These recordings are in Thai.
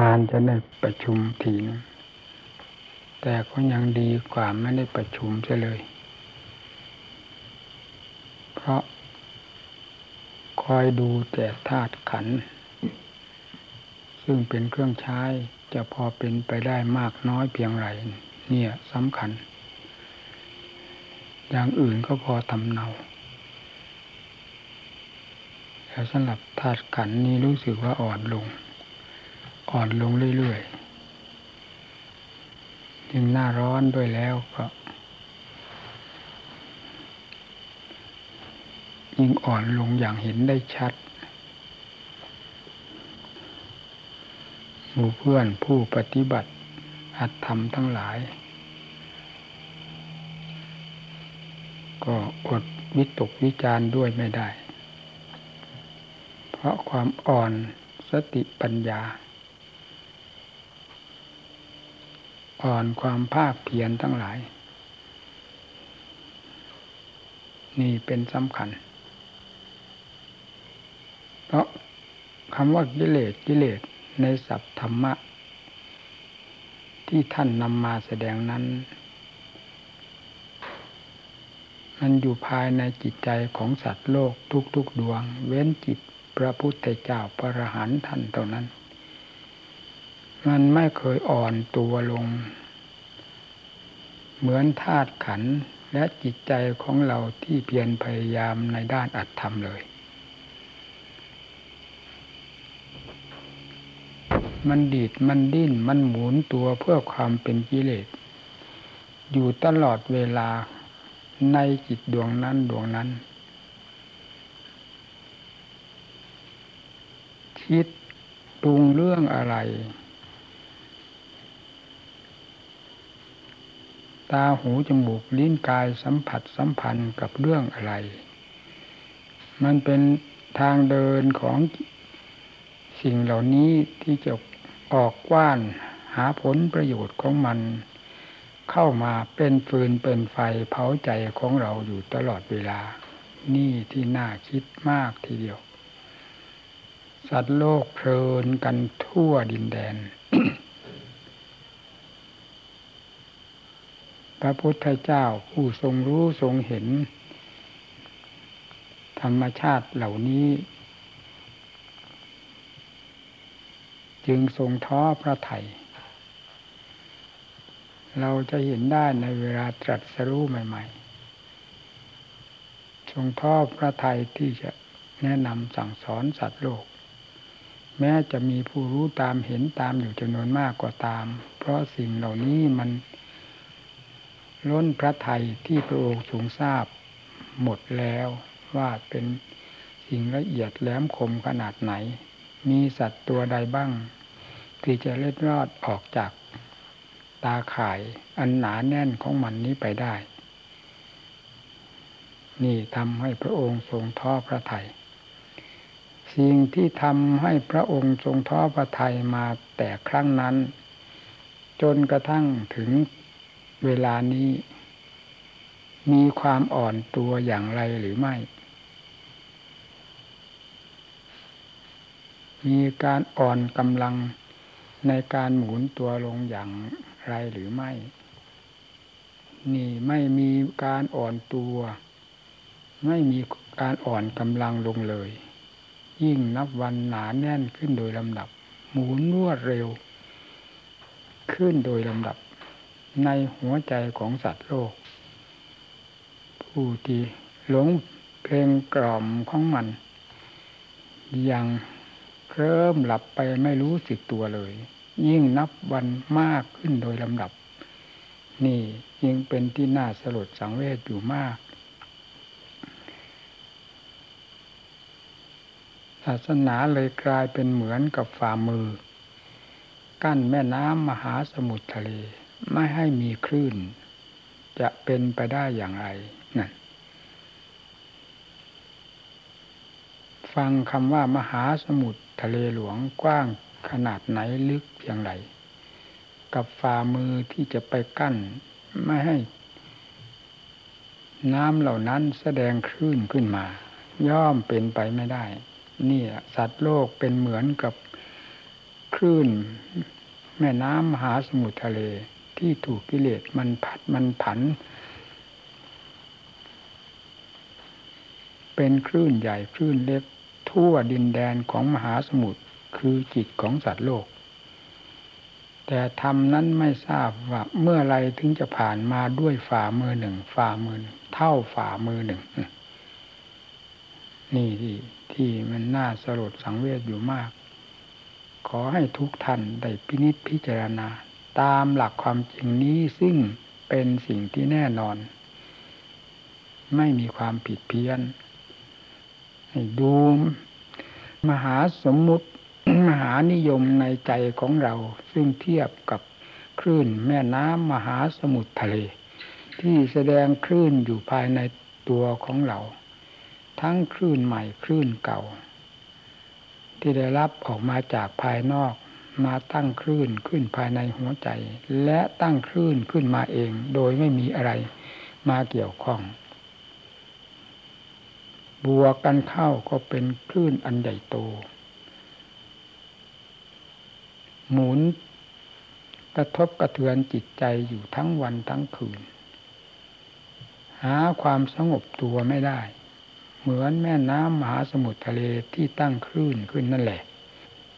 นานๆจะได้ประชุมทีนึงแต่ก็ยังดีกว่าไม่ได้ประชุมเสียเลย เพราะคอยดูแต่ธาตุขัน ซึ่งเป็นเครื่องใช้จะพอเป็นไปได้มากน้อยเพียงไรเนี่ยสำคัญ อย่างอื่นก็พอทำเนาแต่สำหรับธาตุขันนี้รู้สึกว่าอ่อนลง อ่อนลงเรื่อยๆยิ่งหน้าร้อนด้วยแล้วก็ยิ่งอ่อนลงอย่างเห็นได้ชัด หมู่เพื่อนผู้ปฏิบัติอัตธรรมทั้งหลาย ก็อดวิตกวิจารด้วยไม่ได้ เพราะความอ่อนสติปัญญา อ่อนความภาคเพียรทั้งหลาย นี่เป็นสำคัญ เพราะคำว่ากิเลสกิเลสในศัพท์ธรรมะ ที่ท่านนำมาแสดงนั้นมันอยู่ภายในจิตใจของสัตว์โลกทุกๆดวง เว้นจิตพระพุทธเจ้าพระหันท่านเท่านั้น มันไม่เคยอ่อนตัวลง เหมือนธาตุขันและจิตใจของเราที่เพียรพยายามในด้านอัตธรรมเลย มันดีดมันดิ้นมันหมุนตัวเพื่อความเป็นกิเลส อยู่ตลอดเวลาในจิตดวงนั้นดวงนั้น คิดปรุงเรื่องอะไร ตาหูจมูกลิ้นกายสัมผัสสัมพันธ์กับเรื่องอะไร มันเป็นทางเดินของสิ่งเหล่านี้ที่จะออกกว้านหาผลประโยชน์ของมัน เข้ามาเป็นฟืนเป็นไฟเผาใจของเราอยู่ตลอดเวลา นี่ที่น่าคิดมากทีเดียว สัตว์โลกเพลินกันทั่วดินแดน พระพุทธเจ้าผู้ทรงรู้ทรงเห็น ธรรมชาติเหล่านี้ จึงทรงท้อพระไถยเราจะเห็นได้ในเวลาตรัสรู้ใหม่ ๆ ทรงท้อพระไทยที่จะแนะนำสั่งสอนสัตว์โลก แม้จะมีผู้รู้ตามเห็นตามอยู่จำนวนมากกว่าตาม เพราะสิ่งเหล่านี้มัน ล้นพระไทยที่พระองค์ทรงทราบหมดแล้วว่าเป็นสิ่งละเอียดแหลมคมขนาดไหน มีสัตว์ตัวใดบ้าง ที่จะเล็ดรอดออกจากตาข่ายอันหนาแน่นของมันนี้ไปได้ นี่ทำให้พระองค์ทรงท้อพระทยัยสิ่งที่ทำให้พระองค์ทรงท้อพระทัยมาแต่ครั้งนั้น จนกระทั่งถึง เวลานี้ มีความอ่อนตัวอย่างไรหรือไม่ มีการอ่อนกำลังในการหมุนตัวลงอย่างไรหรือไม่ นี่ไม่มีการอ่อนตัว ไม่มีการอ่อนกำลังลงเลย ยิ่งนับวันหนาแน่นขึ้นโดยลำดับ หมุนรวดเร็ว ขึ้นโดยลำดับ ในหัวใจของสัตว์โลก ผู้ที่หลงเพลงกล่อมของมัน ยังเริ่มหลับไปไม่รู้สึกตัวเลย ยิ่งนับวันมากขึ้นโดยลำดับ นี่ยิ่งเป็นที่น่าสลดสังเวชอยู่มากศาสนาเลยกลายเป็นเหมือนกับฝ่ามือ กั้นแม่น้ำมหาสมุทรทะเล ไม่ให้มีคลื่น จะเป็นไปได้อย่างไรนั่นฟังคำว่ามหาสมุทรทะเลหลวงกว้างขนาดไหนลึกเพียงไร กับฝ่ามือที่จะไปกั้น ไม่ให้ น้ำเหล่านั้นแสดงคลื่นขึ้นมา ย่อมเป็นไปไม่ได้ นี่สัตว์โลกเป็นเหมือนกับคลื่น แม่น้ำมหาสมุทรทะเล ที่ถูกกิเลสมันผัดมันผัน เป็นคลื่นใหญ่คลื่นเล็กทั่วดินแดนของมหาสมุทรคือจิตของสัตว์โลก แต่ธรรมนั้นไม่ทราบว่าเมื่อไรถึงจะผ่านมาด้วยฝ่ามือหนึ่ง ฝ่ามือเท่าฝ่ามือหนึ่ง นี่ที่ที่มันน่าสลดสังเวชอยู่มาก ขอให้ทุกท่านได้พินิจพิจารณา ตามหลักความจริงนี้ซึ่งเป็นสิ่งที่แน่นอน ไม่มีความผิดเพี้ยนดูมหาสมมุติมหานิยมในใจของเรา ซึ่งเทียบกับคลื่นแม่น้ำมหาสมุทรทะเล ที่แสดงคลื่นอยู่ภายในตัวของเรา ทั้งคลื่นใหม่คลื่นเก่า ที่ได้รับออกมาจากภายนอก มาตั้งคลื่นขึ้นภายในหัวใจ และตั้งคลื่นขึ้นมาเอง โดยไม่มีอะไรมาเกี่ยวข้อง บวกกันเข้าก็เป็นคลื่นอันใหญ่โต หมุนกระทบกระเทือนจิตใจอยู่ทั้งวันทั้งคืน หาความสงบตัวไม่ได้ เหมือนแม่น้ำมหาสมุทรทะเลที่ตั้งคลื่นขึ้นนั่นแหละ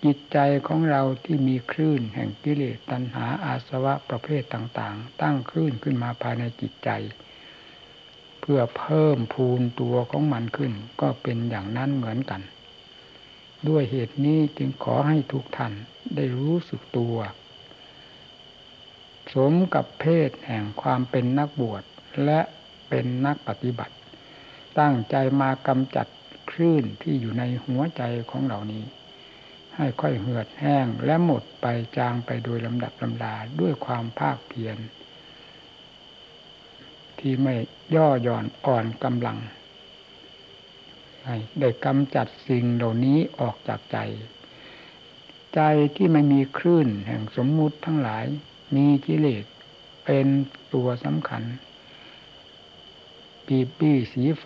จิตใจของเราที่มีคลื่นแห่งกิเลสตัณหาอาสวะประเภทต่างๆ ตั้งคลื่นขึ้นมาภายในจิตใจ เพื่อเพิ่มพูนตัวของมันขึ้น ก็เป็นอย่างนั้นเหมือนกัน ด้วยเหตุนี้จึงขอให้ทุกท่านได้รู้สึกตัว สมกับเพศแห่งความเป็นนักบวชและเป็นนักปฏิบัติ ตั้งใจมากำจัดคลื่นที่อยู่ในหัวใจของเหล่านี้ ให้ค่อยเหือดแห้งและหมดไปจางไปโดยลำดับลำดาด้วยความภาคเพียรที่ไม่ย่อหย่อนอ่อนกำลังได้กำจัดสิ่งเหล่านี้ออกจากใจ ใจที่ไม่มีคลื่นแห่งสมมุติทั้งหลาย มีกิเลสเป็นตัวสำคัญ ปีปี้สีไฟ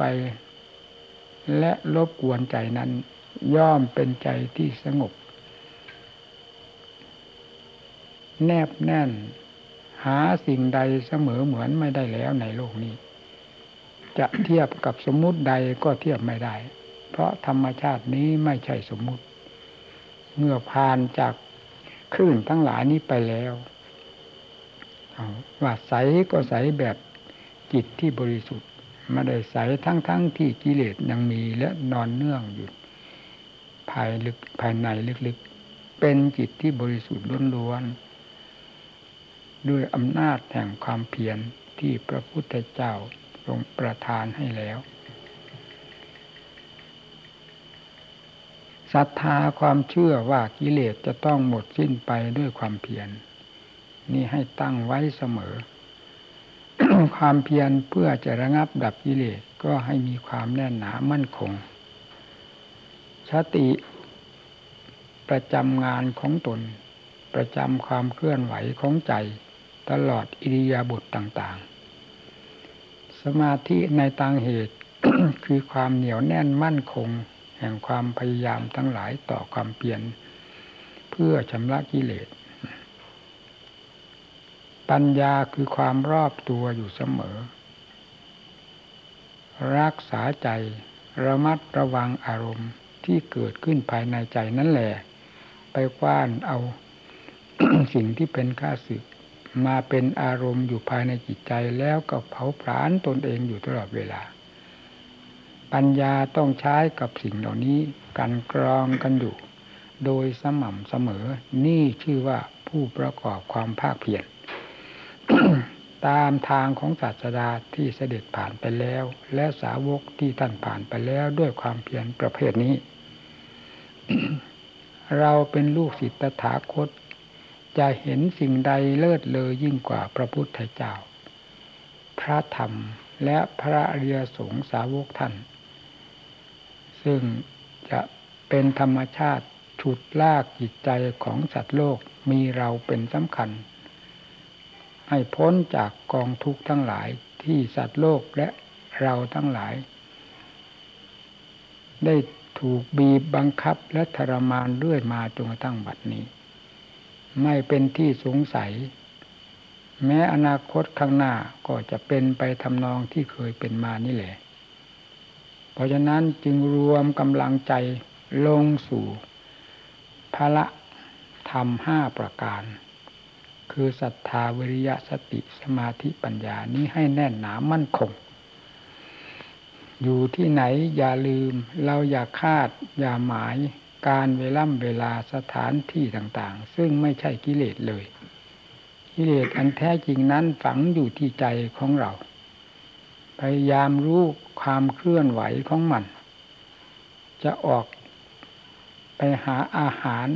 และลบกวนใจนั้น ย่อมเป็นใจที่สงบ แนบแน่น หาสิ่งใดเสมอเหมือนไม่ได้แล้วในโลกนี้ จะเทียบกับสมมุติใดก็เทียบไม่ได้ เพราะธรรมชาตินี้ไม่ใช่สมมุติ เมื่อผ่านจากคลื่นทั้งหลายนี้ไปแล้วว่าใสก็ใสแบบจิตที่บริสุทธิ์ไม่ได้ใสทั้งๆทที่กิเลสยังมีและนอนเนื่องอยู่ ภายลึกภายในลึกๆ เป็นจิตที่บริสุทธิ์ล้วนๆ ด้วยอำนาจแห่งความเพียรที่พระพุทธเจ้าทรงประทานให้แล้วศรัทธาความเชื่อว่ากิเลสจะต้องหมดสิ้นไปด้วยความเพียรนี่ให้ตั้งไว้เสมอ ความเพียรเพื่อจะระงับดับกิเลสก็ให้มีความแน่นหนามั่นคง สติประจำงานของตน ประจำความเคลื่อนไหวของใจ ตลอดอิริยาบถต่างๆ สมาธิในทางเหตุคือความเหนียวแน่นมั่นคง แห่งความพยายามทั้งหลายต่อความเปลี่ยน เพื่อชำระกิเลส ปัญญาคือความรอบตัวอยู่เสมอ รักษาใจระมัดระวังอารมณ์ ที่เกิดขึ้นภายในใจนั่นแหละ ไปกว้านเอาสิ่งที่เป็นข้าศึก มาเป็นอารมณ์อยู่ภายในจิตใจแล้วก็เผาผลาญตนเองอยู่ตลอดเวลา ปัญญาต้องใช้กับสิ่งเหล่านี้กันกรองกันอยู่ โดยสม่ำเสมอ นี่ชื่อว่าผู้ประกอบความภาคเพียร ตามทางของศาสดาที่เสด็จผ่านไปแล้ว และสาวกที่ท่านผ่านไปแล้วด้วยความเพียรประเภทนี้ เราเป็นลูกศิษย์ตถาคต จะเห็นสิ่งใดเลิศเลยยิ่งกว่าพระพุทธเจ้า พระธรรมและพระอริยสงสาวกท่าน ซึ่งจะเป็นธรรมชาติฉุดลากจิตใจของสัตว์โลกมีเราเป็นสำคัญ ให้พ้นจากกองทุกข์ทั้งหลายที่สัตว์โลกและเราทั้งหลาย ได้ถูกบีบบังคับและทรมานเรื่อยมาจนกระทั่งบัดนี้ ไม่เป็นที่สงสัย แม้อนาคตข้างหน้าก็จะเป็นไปทำนองที่เคยเป็นมานี่แหละเพราะฉะนั้นจึงรวมกำลังใจลงสู่พระธรรมห้าประการ คือศรัทธาวิริยะสติสมาธิปัญญานี้ให้แน่นหนามั่นคง อยู่ที่ไหนอย่าลืม เราอย่าคาด อย่าหมาย การเวล่ำเวลาสถานที่ต่างๆ ซึ่งไม่ใช่กิเลสเลย กิเลสอันแท้จริงนั้นฝังอยู่ที่ใจของเรา พยายามรู้ความเคลื่อนไหวของมัน จะออกไปหาอาหาร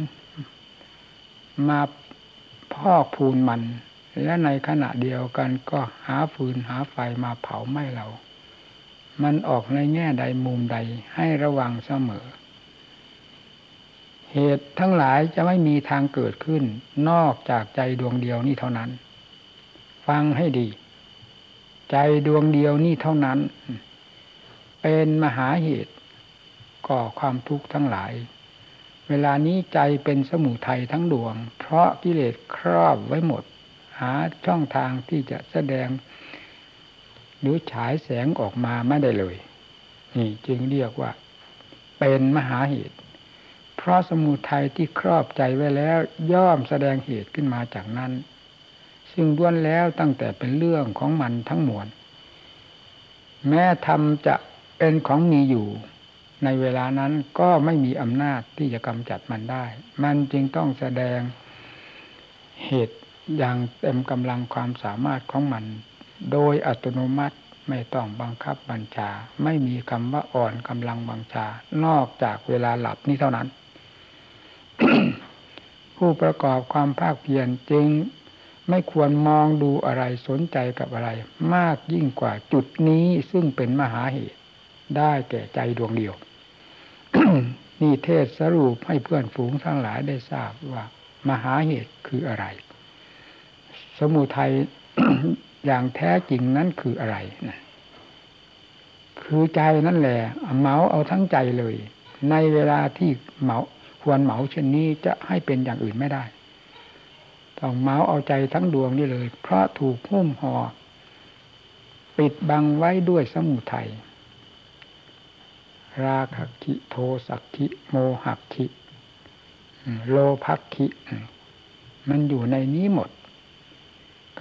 มา พอกพูนมัน และในขณะเดียวกันก็หาฟืนหาไฟมาเผาไหม้เรา มันออกในแง่ใดมุมใดให้ระวังเสมอ เหตุทั้งหลายจะไม่มีทางเกิดขึ้น นอกจากใจดวงเดียวนี่เท่านั้น ฟังให้ดี ใจดวงเดียวนี่เท่านั้น เป็นมหาเหตุก่อความทุกข์ทั้งหลาย เวลานี้ใจเป็นสมุทัยทั้งดวง เพราะกิเลสครอบไว้หมด หาช่องทางที่จะแสดง หรือฉายแสงออกมาไม่ได้เลย นี่จึงเรียกว่า เป็นมหาเหตุ เพราะสมุทัยที่ครอบใจไว้แล้วย่อมแสดงเหตุขึ้นมาจากนั้น ซึ่งด้วนแล้วตั้งแต่เป็นเรื่องของมันทั้งมวลแม้ธรรมจะเป็นของมีอยู่ ในเวลานั้นก็ไม่มีอำนาจที่จะกำจัดมันได้ มันจึงต้องแสดงเหตุอย่างเต็มกำลังความสามารถของมัน โดยอัตโนมัติไม่ต้องบังคับบัญชา ไม่มีคำว่าอ่อนกำลังบังชา นอกจากเวลาหลับนี้เท่านั้น ผู้ประกอบความภาคเพียรจึงไม่ควรมองดูอะไรสนใจกับอะไร มากยิ่งกว่าจุดนี้ซึ่งเป็นมหาเหตุ ได้แก่ใจดวงเดียว นี่เทศสรุปให้เพื่อนฝูงทั้งหลายได้ทราบว่า มหาเหตุคืออะไร สมุทัยอย่างแท้จริงนั้นคืออะไรนะคือใจนั่นแหละเมาเอาทั้งใจเลย ในเวลาที่เมาควรเมาเช่นนี้จะให้เป็นอย่างอื่นไม่ได้ ต้องเมาเอาใจทั้งดวงนี่เลย เพราะถูกหุ้มห่อปิดบังไว้ด้วยสมุทัย ราคะคิโทสักคิโมหักคิโลภักคิมันอยู่ในนี้หมด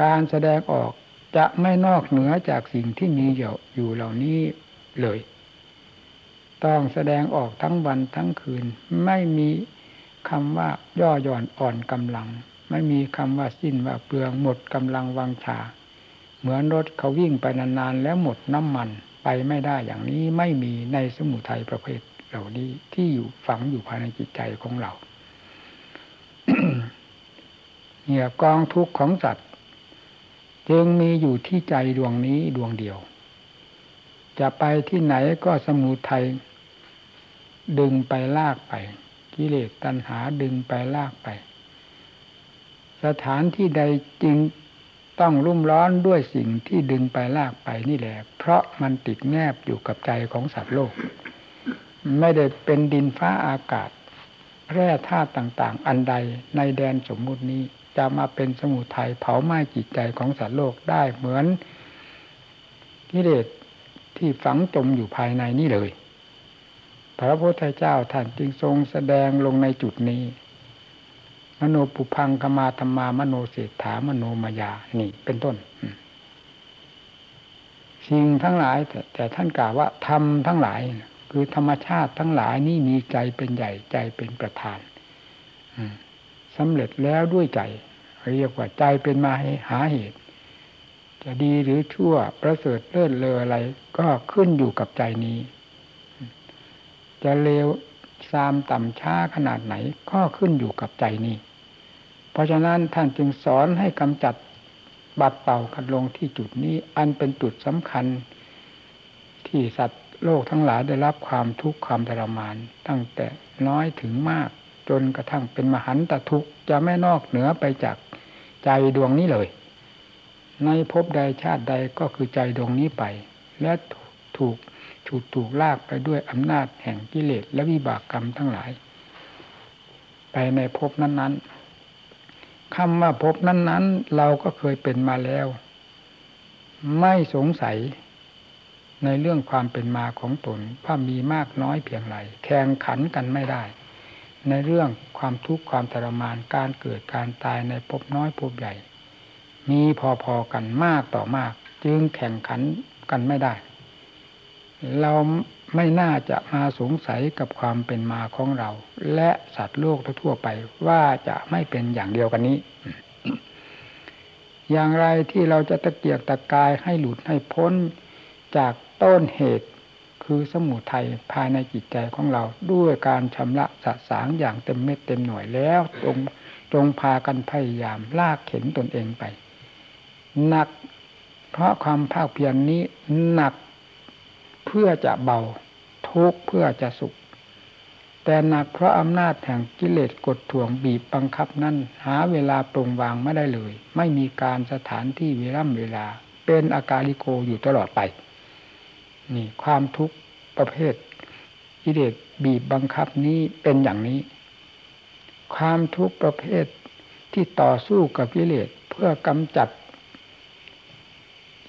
การแสดงออกจะไม่นอกเหนือจากสิ่งที่มีอยู่เหล่านี้เลย ต้องแสดงออกทั้งวันทั้งคืน ไม่มีคำว่าย่อหย่อนอ่อนกำลัง ไม่มีคำว่าสิ้นว่าเปลืองหมดกำลังวังชา เหมือนรถเขาวิ่งไปนานๆแล้วหมดน้ำมัน ไปไม่ได้อย่างนี้ไม่มีในสมุทัยประเภทเหล่านี้ที่อยู่ฝังอยู่ภายในจิตใจของเราเนี่ยกองทุกข์ของสัตว์จึงมีอยู่ที่ใจดวงนี้ดวงเดียว จะไปที่ไหนก็สมุทัยดึงไปลากไป กิเลสตัณหาดึงไปลากไป สถานที่ใดจริง ต้องรุ่มร้อนด้วยสิ่งที่ดึงไปลากไปนี่แหละ เพราะมันติดแนบอยู่กับใจของสัตว์โลก ไม่ได้เป็นดินฟ้าอากาศแร่ธาตุต่างๆ อันใดในแดนสมมุตินี้จะมาเป็นสมุทัยเผาไหม้จิตใจของสัตว์โลกได้เหมือนกิเลสที่ฝังจมอยู่ภายในนี่เลย พระพุทธเจ้าท่านจึงทรงแสดงลงในจุดนี้ มโนปุพังกมาธรรมามโนเศรษฐามโนมายา นี่ เป็นต้นสิ่งทั้งหลายแต่แต่ท่านกล่าวว่าธรรมทั้งหลาย คือธรรมชาติทั้งหลายนี่มีใจเป็นใหญ่ใจเป็นประธานสำเร็จแล้วด้วยใจ เรียกว่าใจเป็นมาหาเหตุ จะดีหรือชั่วประเสริฐเลิศเลออะไร ก็ขึ้นอยู่กับใจนี้ จะเลวซามต่ำช้าขนาดไหนก็ขึ้นอยู่กับใจนี้ เพราะฉะนั้นท่านจึงสอนให้กำจัดบัดเป่าขัดลงที่จุดนี้ อันเป็นจุดสำคัญ ที่สัตว์โลกทั้งหลายได้รับความทุกข์ความทรมาน ตั้งแต่น้อยถึงมาก จนกระทั่งเป็นมหันตทุกข์จะไม่นอกเหนือไปจากใจดวงนี้เลย ในภพใดชาติใดก็คือใจดวงนี้ไป และถูกถูกถูกลากไปด้วยอำนาจแห่งกิเลสและวิบากกรรมทั้งหลาย ไปในภพนั้นๆ คำว่าพบนั้น ๆ เราก็เคยเป็นมาแล้ว ไม่สงสัยในเรื่องความเป็นมาของตนว่ามีมากน้อยเพียงไรแข่งขันกันไม่ได้ ในเรื่องความทุกข์ความทรมานการเกิดการตายในภพน้อยภพใหญ่ มีพอๆกันมากต่อมาก จึงแข่งขันกันไม่ได้ เรา ไม่น่าจะมาสงสัยกับความเป็นมาของเรา และสัตว์โลกทั่วไปว่าจะไม่เป็นอย่างเดียวกันนี้ อย่างไรที่เราจะตะเกียกตะกายให้หลุดให้พ้นจากต้นเหตุคือสมุทัยภายในจิตใจของเราด้วยการชำระสะสางอย่างเต็มเม็ดเต็มหน่วยแล้วจงจงพากันพยายามลากเข็นตนเองไปหนัก เพราะความภาคเพียรนนี้หนัก เพื่อจะเบา ทุกเพื่อจะสุข แต่หนักเพราะอำนาจแห่งกิเลสกดถ่วงบีบบังคับนั่นหาเวลาปรงวางไม่ได้เลย ไม่มีการสถานที่เวล่ำเวลา เป็นอาการลิโกอยู่ตลอดไป นี่ความทุกข์ประเภทกิเลสบีบบังคับนี้เป็นอย่างนี้ ความทุกข์ประเภทที่ต่อสู้กับกิเลสเพื่อกำจัด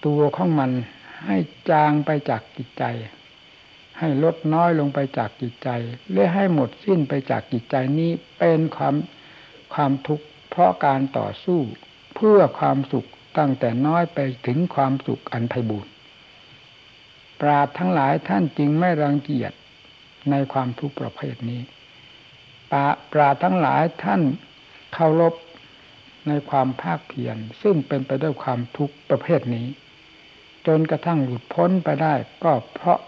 ตัวของมัน ให้จางไปจากจิตใจ ให้ลดน้อยลงไปจากจิตใจและให้หมดสิ้นไปจากจิตใจนี้เป็นความความทุกข์เพราะการต่อสู้เพื่อความสุขตั้งแต่น้อยไปถึงความสุขอันไพบูรณ์ปราดทั้งหลายท่านจึงไม่รังเกียจในความทุกข์ประเภทนี้ปราปราทั้งหลายท่านเคารพในความภาคเพียรซึ่งเป็นไปด้วยความทุกข์ประเภทนี้ จนกระทั่งหลุดพ้นไปได้ ก็เพราะ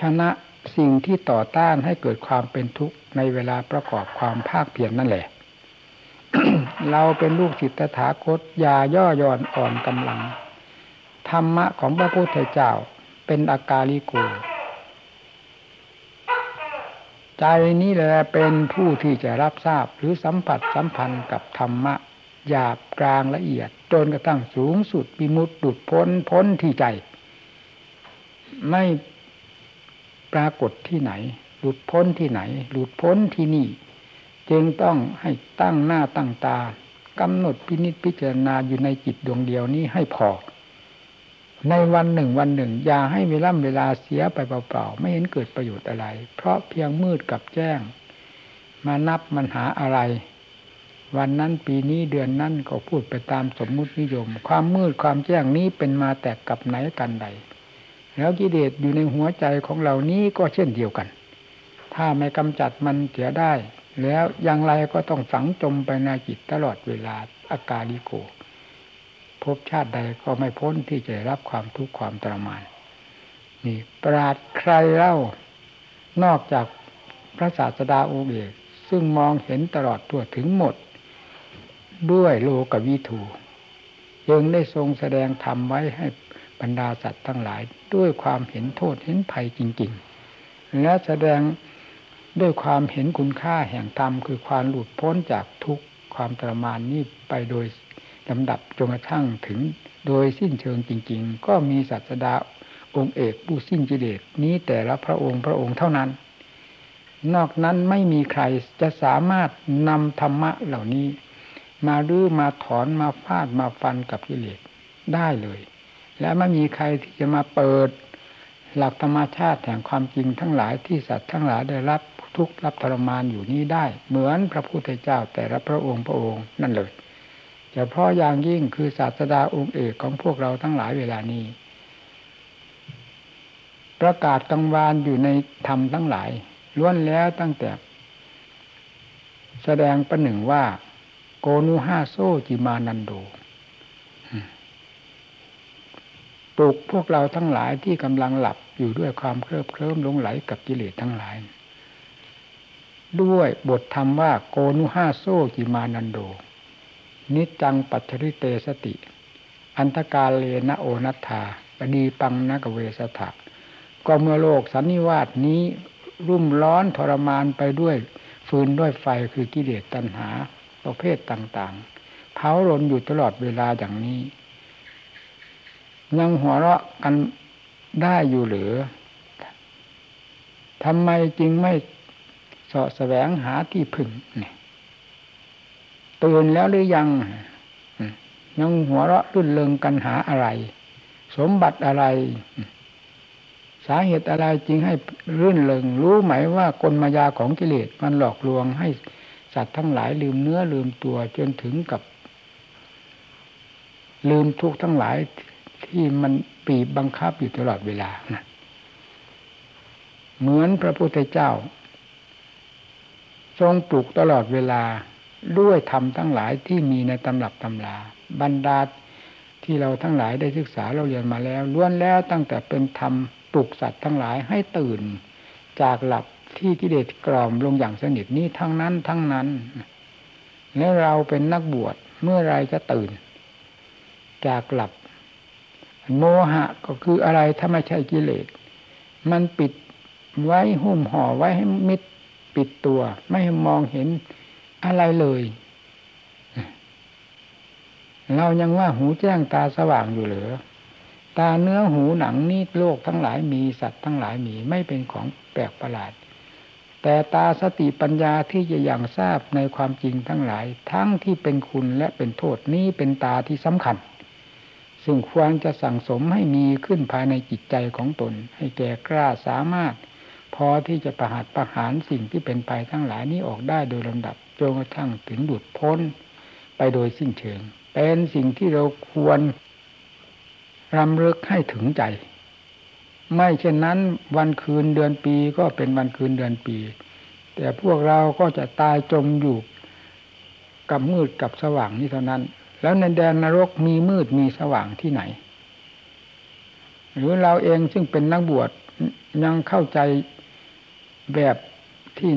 ชนะสิ่งที่ต่อต้านให้เกิดความเป็นทุกข์ในเวลาประกอบความภาคเพียรนนั่นแหละ เราเป็นลูกศิษย์ตถาคตอย่าย่อหย่อนอ่อนกำลัง ธรรมะของพระพุทธเจ้าเป็นอากาลิโกใจนี้แหละเป็นผู้ที่จะรับทราบหรือสัมผัสสัมพันธ์กับธรรมะ หยาบกลางละเอียด จนกระทั่งสูงสุดปิมุตดุดพ้นพ้นที่ใจ ไม่ปรากฏที่ไหน หลุดพ้นที่ไหน หลุดพ้นที่นี่ จึงต้องให้ตั้งหน้าตั้งตากำหนดพินิจพิจารณาอยู่ในจิตดวงเดียวนี้ให้พอ ในวันหนึ่งวันหนึ่ง อย่าให้เวลาเวลาเสียไปเปล่าๆ ไม่เห็นเกิดประโยชน์อะไร เพราะเพียงมืดกับแจ้ง มานับมันหาอะไร วันนั้นปีนี้เดือนนั้นก็พูดไปตามสมมุตินิยม ความมืดความแจ้งนี้เป็นมาแต่กับไหนกันใด แล้วกิเลสอยู่ในหัวใจของเรานี้ก็เช่นเดียวกัน ถ้าไม่กำจัดมันเสียได้ แล้วอย่างไรก็ต้องฝังจมไปในจิตตลอดเวลาอากาลิโกพบชาติใดก็ไม่พ้นที่จะรับความทุกข์ความทรมาน นี่ปราดใครเล่านอกจากพระศาสดาองค์เอกซึ่งมองเห็นตลอดตัวถึงหมด ด้วยโลกวิถูยังได้ทรงแสดงธรรมไว้ให้บรรดาสัตว์ทั้งหลาย ด้วยความเห็นโทษเห็นภัยจริง ๆ และแสดงด้วยความเห็นคุณค่าแห่งธรรมคือความหลุดพ้นจากทุกความทรมานนี้ไปโดยลำดับจนกระทั่งถึงโดยสิ้นเชิงจริง ๆ ก็มีศาสดาองค์เอกผู้สิ้นกิเลสนี้แต่ละพระองค์พระองค์เท่านั้น นอกนั้นไม่มีใครจะสามารถนำธรรมะเหล่านี้ มาดื้อมาถอนมาฟาดมาฟันกับกิเลสได้เลย และไม่มีใครที่จะมาเปิด หลักธรรมชาติแห่งความจริงทั้งหลายที่สัตว์ทั้งหลายได้รับทุกข์รับทรมานอยู่นี้ได้ เหมือนพระพุทธเจ้าแต่ละพระองค์พระองค์นั่นเลยเฉพาะอย่างยิ่งคือศาสดาองค์เอกของพวกเราทั้งหลายเวลานี้ ประกาศกังวานอยู่ในธรรมทั้งหลายล้วนแล้วตั้งแต่ แสดงประหนึ่งว่า กนุห้าโซจิมานันโดปลุกพวกเราทั้งหลายที่กำลังหลับอยู่ด้วยความเคลิบเคลิ้มหลงไหลกับกิเลสทั้งหลาย ด้วยบทธรรมว่าโกนุห้าโซจิมานันโด นิจังปัจฉริเตสติ อันตกาเลนะโอนัตถาปดีปังนักเวสถะก็เมื่อโลกสันนิวาสนี้รุ่มร้อนทรมานไปด้วยฟืนด้วยไฟคือกิเลสตัณหา ประเภทต่างๆเผารนอยู่ตลอดเวลาอย่างนี้ ยังหัวเราะกันได้อยู่หรือทำไมจึงไม่สาะแสวงหาที่พึ่งเนี่ยตื่นแล้วหรือยัง ยังหัวเราะรื่นเริงกันหาอะไร สมบัติอะไร สาเหตุอะไรจริงให้รื่นเริง รู้ไหมว่ากลมายาของกิเลสมันหลอกลวงให้ สัตว์ทั้งหลายลืมเนื้อลืมตัวจนถึงกับ ลืมทุกทั้งหลายที่มันปีบบังคับอยู่ตลอดเวลานะเหมือนพระพุทธเจ้า ทรงปลุกตลอดเวลาด้วยธรรมทั้งหลายที่มีในตำรับตำราบรรดาที่เราทั้งหลายได้ศึกษาเราเรียนมาแล้วล้วนแล้วตั้งแต่เป็นธรรมปลุกสัตว์ทั้งหลายให้ตื่น จากหลับ ที่กิเลสกล่อมลงอย่างสนิทนี้ทั้งนั้นทั้งนั้น แล้วเราเป็นนักบวชเมื่อไรจะตื่น จากหลับ โมหะก็คืออะไรถ้าไม่ใช่กิเลส มันปิดไว้หุ้มห่อไว้ให้มิดปิดตัว ไม่ให้มองเห็นอะไรเลย เรายังว่าหูแจ้งตาสว่างอยู่เหรือตาเนื้อหูหนังนี่โลกทั้งหลายมีสัตว์ทั้งหลายมีไม่เป็นของแปลกประหลาด แต่ตาสติปัญญาที่จะอย่างทราบในความจริงทั้งหลาย ทั้งที่เป็นคุณและเป็นโทษนี้เป็นตาที่สำคัญ ซึ่งควรจะสั่งสมให้มีขึ้นภายในจิตใจของตน ให้แก่กล้าสามารถ พอที่จะประหัตประหารสิ่งที่เป็นไปทั้งหลายนี้ออกได้โดยลำดับจนกระทั่งถึงหลุดพ้น ไปโดยสิ้นเชิง เป็นสิ่งที่เราควรรำลึกให้ถึงใจ ไม่เช่นนั้นวันคืนเดือนปีก็เป็นวันคืนเดือนปี แต่พวกเราก็จะตายจมอยู่กับมืดกับสว่างนี้เท่านั้น แล้วในแดนนรกมีมืดมีสว่างที่ไหน หรือเราเองซึ่งเป็นนักบวชยังเข้าใจแบบที่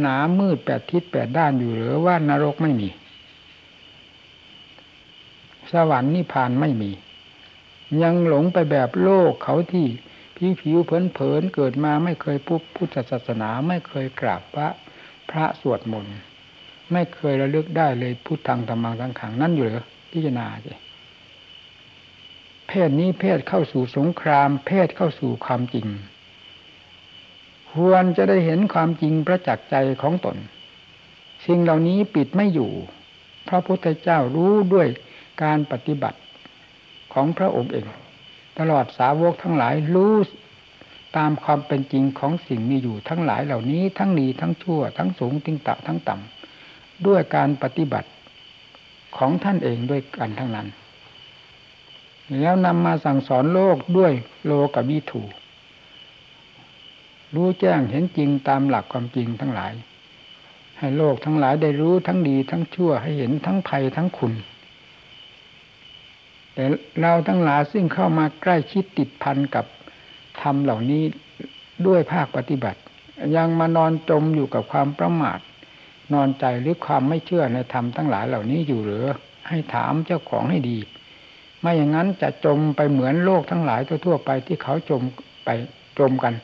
หนามืดแปดทิศแปดด้านอยู่หรือว่านรกไม่มี สวรรค์นิพพานไม่มี ยังหลงไปแบบโลกเขาที่ผิวผิวเผินเผินเกิดมาไม่เคยพุพุทธศาสนาไม่เคยกราบพระพระสวดมนต์ไม่เคยระลึกได้เลยพุทธังธรรมังสังขังนั่นอยู่เหรอพิจารณาสิเพศนี้เพศเข้าสู่สงคราม เพศเข้าสู่ความจริง ควรจะได้เห็นความจริงประจักษ์ใจของตน สิ่งเหล่านี้ปิดไม่อยู่ พระพุทธเจ้ารู้ด้วยการปฏิบัติ ของพระองค์เอง ตลอดสาวกทั้งหลายรู้ตามความเป็นจริงของสิ่งมีอยู่ทั้งหลายเหล่านี้ทั้งดีทั้งชั่ว ทั้งสูงทั้งต่ำทั้งต่ำด้วยการปฏิบัติของท่านเองด้วยกันทั้งนั้น แล้วนำมาสั่งสอนโลกด้วยโลกบิถูรู้แจ้งเห็นจริงตามหลักความจริงทั้งหลาย ให้โลกทั้งหลายได้รู้ทั้งดีทั้งชั่วให้เห็นทั้งภัยทั้งคุณ แต่เราทั้งหลายซึ่งเข้ามาใกล้ชิดติดพันกับธรรมเหล่านี้ด้วยภาคปฏิบัติ ยังมานอนจมอยู่กับความประมาท นอนใจหรือความไม่เชื่อในธรรมทั้งหลายเหล่านี้อยู่หรือให้ถามเจ้าของให้ดี ไม่อย่างนั้นจะจมไปเหมือนโลกทั้งหลายทั่วไปที่เขาจมไปจมกัน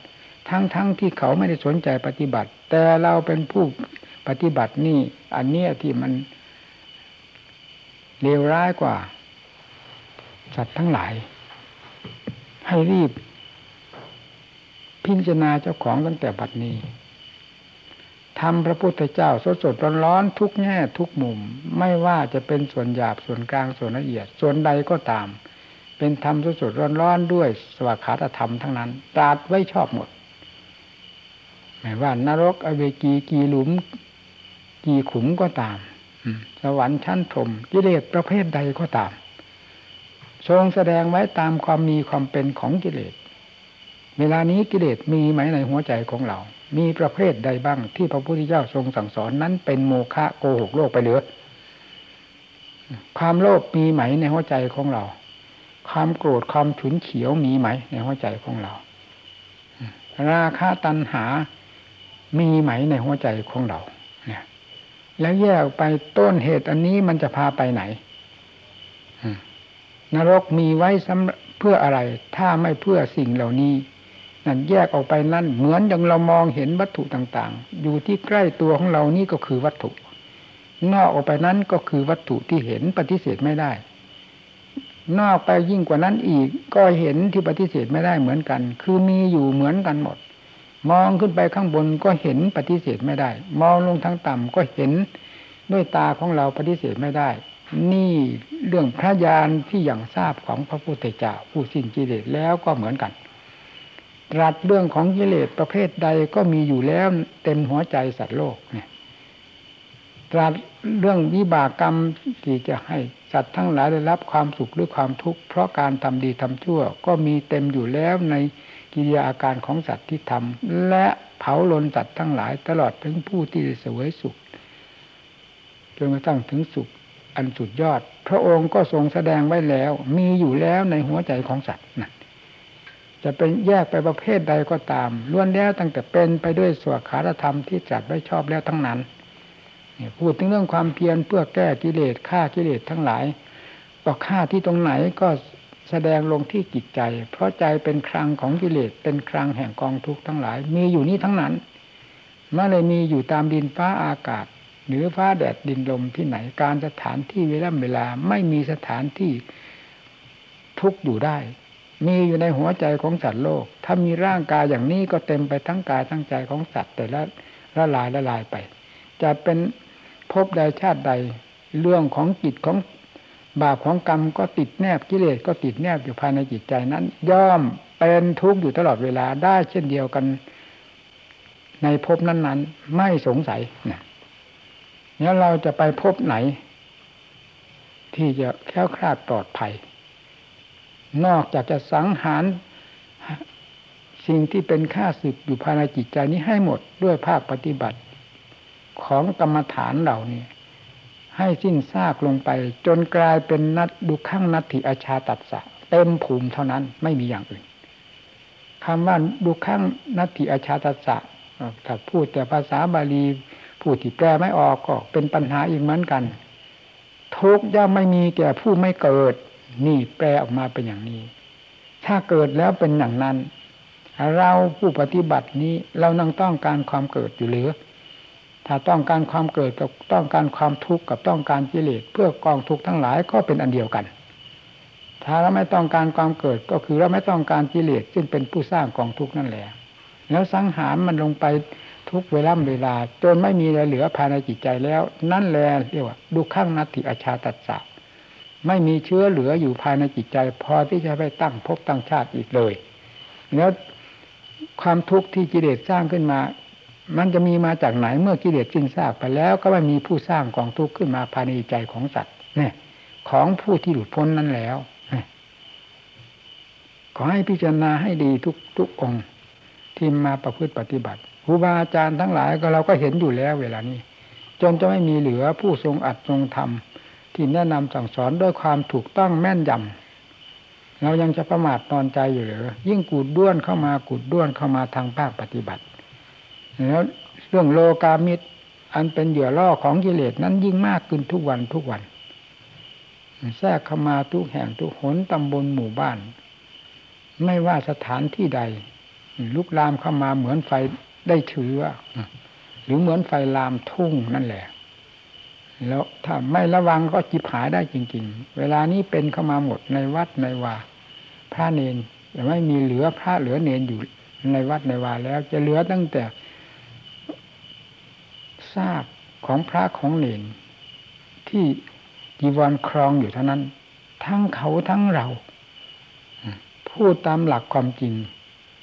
ทั้งๆทที่เขาไม่ได้สนใจปฏิบัติ แต่เราเป็นผู้ปฏิบัตินี่ อันเนี้ยที่มันเลวร้ายกว่า สัตว์ทั้งหลาย ให้รีบ พิจารณาเจ้าของตั้งแต่บัดนี้ทำพระพุทธเจ้าสดสดร้อนๆทุกแง่ทุกมุม ไม่ว่าจะเป็นส่วนหยาบส่วนกลางส่วนละเอียด ส่วนใดก็ตาม เป็นธรรมสดสดร้อนๆด้วยสวัสดิธรรมทั้งนั้นตรัสไว้ชอบหมดไม่ว่านรกอเวกีกี่หลุม กี่ขุมก็ตามสวรรค์ชั้นพรมกิเลสประเภทใดก็ตาม ทรงแสดงไว้ตามความมีความเป็นของกิเลส เวลานี้กิเลสมีไหมในหัวใจของเรา มีประเภทใดบ้างที่พระพุทธเจ้าทรงสั่งสอนนั้นเป็นโมฆะโกหกโลกไปเหลือ ความโลภมีไหมในหัวใจของเรา ความโกรธความฉุนเฉียวมีไหมในหัวใจของเรา ราคะตัณหา มีไหมในหัวใจของเรา เนี่ย แล้วแยกไปต้นเหตุอันนี้มันจะพาไปไหน นรกมีไว้สำเพื่ออะไร ถ้าไม่เพื่อสิ่งเหล่านี้ นั่นแยกออกไปนั่นเหมือนอย่างเรามองเห็นวัตถุต่างๆ อยู่ที่ใกล้ตัวของเรานี่ก็คือวัตถุ นอกออกไปนั้นก็คือวัตถุที่เห็นปฏิเสธไม่ได้ นอกไปยิ่งกว่านั้นอีกก็เห็นที่ปฏิเสธไม่ได้เหมือนกัน คือมีอยู่เหมือนกันหมด มองขึ้นไปข้างบนก็เห็นปฏิเสธไม่ได้ มองลงทางต่ำก็เห็นด้วยตาของเราปฏิเสธไม่ได้ นี่เรื่องพระญาณที่อย่างทราบของพระพุทธเจ้าผู้สิ้นกิเลสแล้วก็เหมือนกัน ตรัสเรื่องของกิเลสประเภทใดก็มีอยู่แล้วเต็มหัวใจสัตว์โลกเนี่ยตรัสเรื่องวิบากกรรมที่จะให้สัตว์ทั้งหลายได้รับความสุขหรือความทุกข์เพราะการทำดีทำชั่ว ก็มีเต็มอยู่แล้วในกิริยาอาการของสัตว์ที่ทำและเผาลนสัตว์ทั้งหลายตลอดถึงผู้ที่เสวยสุขจนกระทั่งถึงสุข อันสุดยอด พระองค์ก็ทรงแสดงไว้แล้ว มีอยู่แล้วในหัวใจของสัตว์นะจะเป็นแยกไปประเภทใดก็ตามล้วนแล้วตั้งแต่เป็นไปด้วยสวขารธรรมที่จัดไว้ชอบแล้วทั้งนั้นพูดถึงเรื่องความเพียรเพื่อแก้กิเลสฆ่ากิเลสทั้งหลายต่อฆ่าที่ตรงไหนก็แสดงลงที่จิตใจ เพราะใจเป็นครังของกิเลสเป็นครังแห่งกองทุกข์ทั้งหลาย มีอยู่นี้ทั้งนั้นไม่เลยมีอยู่ตามดินฟ้าอากาศ หรือฟ้าแดดดินลมที่ไหนการสถานที่เวลาเวลาไม่มีสถานที่ทุกอยู่ได้ มีอยู่ในหัวใจของสัตว์โลก ถ้ามีร่างกายอย่างนี้ก็เต็มไปทั้งกายทั้งใจของสัตว์แต่ละละลายละลายไป จะเป็นพบใดชาติใดเรื่องของจิตของบาปของกรรมก็ติดแนบกิเลสก็ติดแนบอยู่ภายในจิตใจนั้น ย่อมเป็นทุกข์อยู่ตลอดเวลาได้เช่นเดียวกัน ในภพนั้น ๆ ไม่สงสัยนะ แล้วเราจะไปพบไหน ที่จะแค้วคลาดปลอดภัย นอกจากจะสังหารสิ่งที่เป็นค่าศึกอยู่ภายในจิตใจนี้ให้หมดด้วยภาคปฏิบัติของกรรมฐานเหล่านี้ให้สิ้นซากลงไป จนกลายเป็นนัดดุขั้งนัตถิอาชาตัดสะเต็มภูมิเท่านั้นไม่มีอย่างอื่นคำว่าดุขั้งนัตถิอาชาตัดสะถ้าพูดแต่ภาษาบาลี ผู้ที่แปลไม่ออกก็เป็นปัญหาอีกเหมือนกัน ทุกย่อมไม่มีแก่ผู้ไม่เกิด นี่แปลออกมาเป็นอย่างนี้ ถ้าเกิดแล้วเป็นอย่างนั้น เราผู้ปฏิบัตินี้เรานั่งต้องการความเกิดอยู่หรือ ถ้าต้องการความเกิดกับต้องการความทุกข์กับต้องการกิเลสเพื่อกองทุกข์ทั้งหลายก็เป็นอันเดียวกัน ถ้าเราไม่ต้องการความเกิดก็คือเราไม่ต้องการกิเลสซึ่งเป็นผู้สร้างกองทุกข์นั่นแหละแล้วสังหารมันลงไป ทุกเวลาเวลา จนไม่มีอะไรเหลือภายในจิตใจแล้ว นั่นแหละเรียกว่าดูข้างนัตติอาชาตัดสะไม่มีเชื้อเหลืออยู่ภายในจิตใจ พอที่จะไปตั้งภพตั้งชาติอีกเลยแล้วความทุกข์ที่กิเลสสร้างขึ้นมา มันจะมีมาจากไหนเมื่อกิเลสสิ้นซากไปแล้วก็ไม่มีผู้สร้างกองทุกข์ขึ้นมาภายในใจของสัตว์เนี่ยของผู้ที่หลุดพ้นนั้นแล้วขอให้พิจารณาให้ดีทุกทุกองที่มาประพฤติปฏิบัติ ครูบาอาจารย์ทั้งหลายก็เราก็เห็นอยู่แล้วเวลานี้ จนจะไม่มีเหลือผู้ทรงอัดทรงธรรมที่แนะนำสั่งสอนด้วยความถูกต้องแม่นยำเรายังจะประมาทนอนใจอยู่หรือยิ่งกูดด้วนเข้ามากูดด้วนเข้ามาทางภาคปฏิบัติแล้วเรื่องโลกามิตร อันเป็นเหยื่อล่อของกิเลสนั้นยิ่งมากขึ้นทุกวันทุกวันแทรกเข้ามาทุกแห่งทุกหนตำบลหมู่บ้าน ไม่ว่าสถานที่ใด ลุกลามเข้ามาเหมือนไฟ ได้เชื้อหรือเหมือนไฟลามทุ่งนั่นแหละ แล้วถ้าไม่ระวังก็จิบหายได้จริง ๆ เวลานี้เป็นเข้ามาหมดในวัดในวาพระเนนจะไม่มีเหลือพระเหลือเนนอยู่ในวัดในวาแล้ว จะเหลือตั้งแต่ซากของพระของเนนที่จีวรครองอยู่เท่านั้น ทั้งเขาทั้งเรา พูดตามหลักความจริง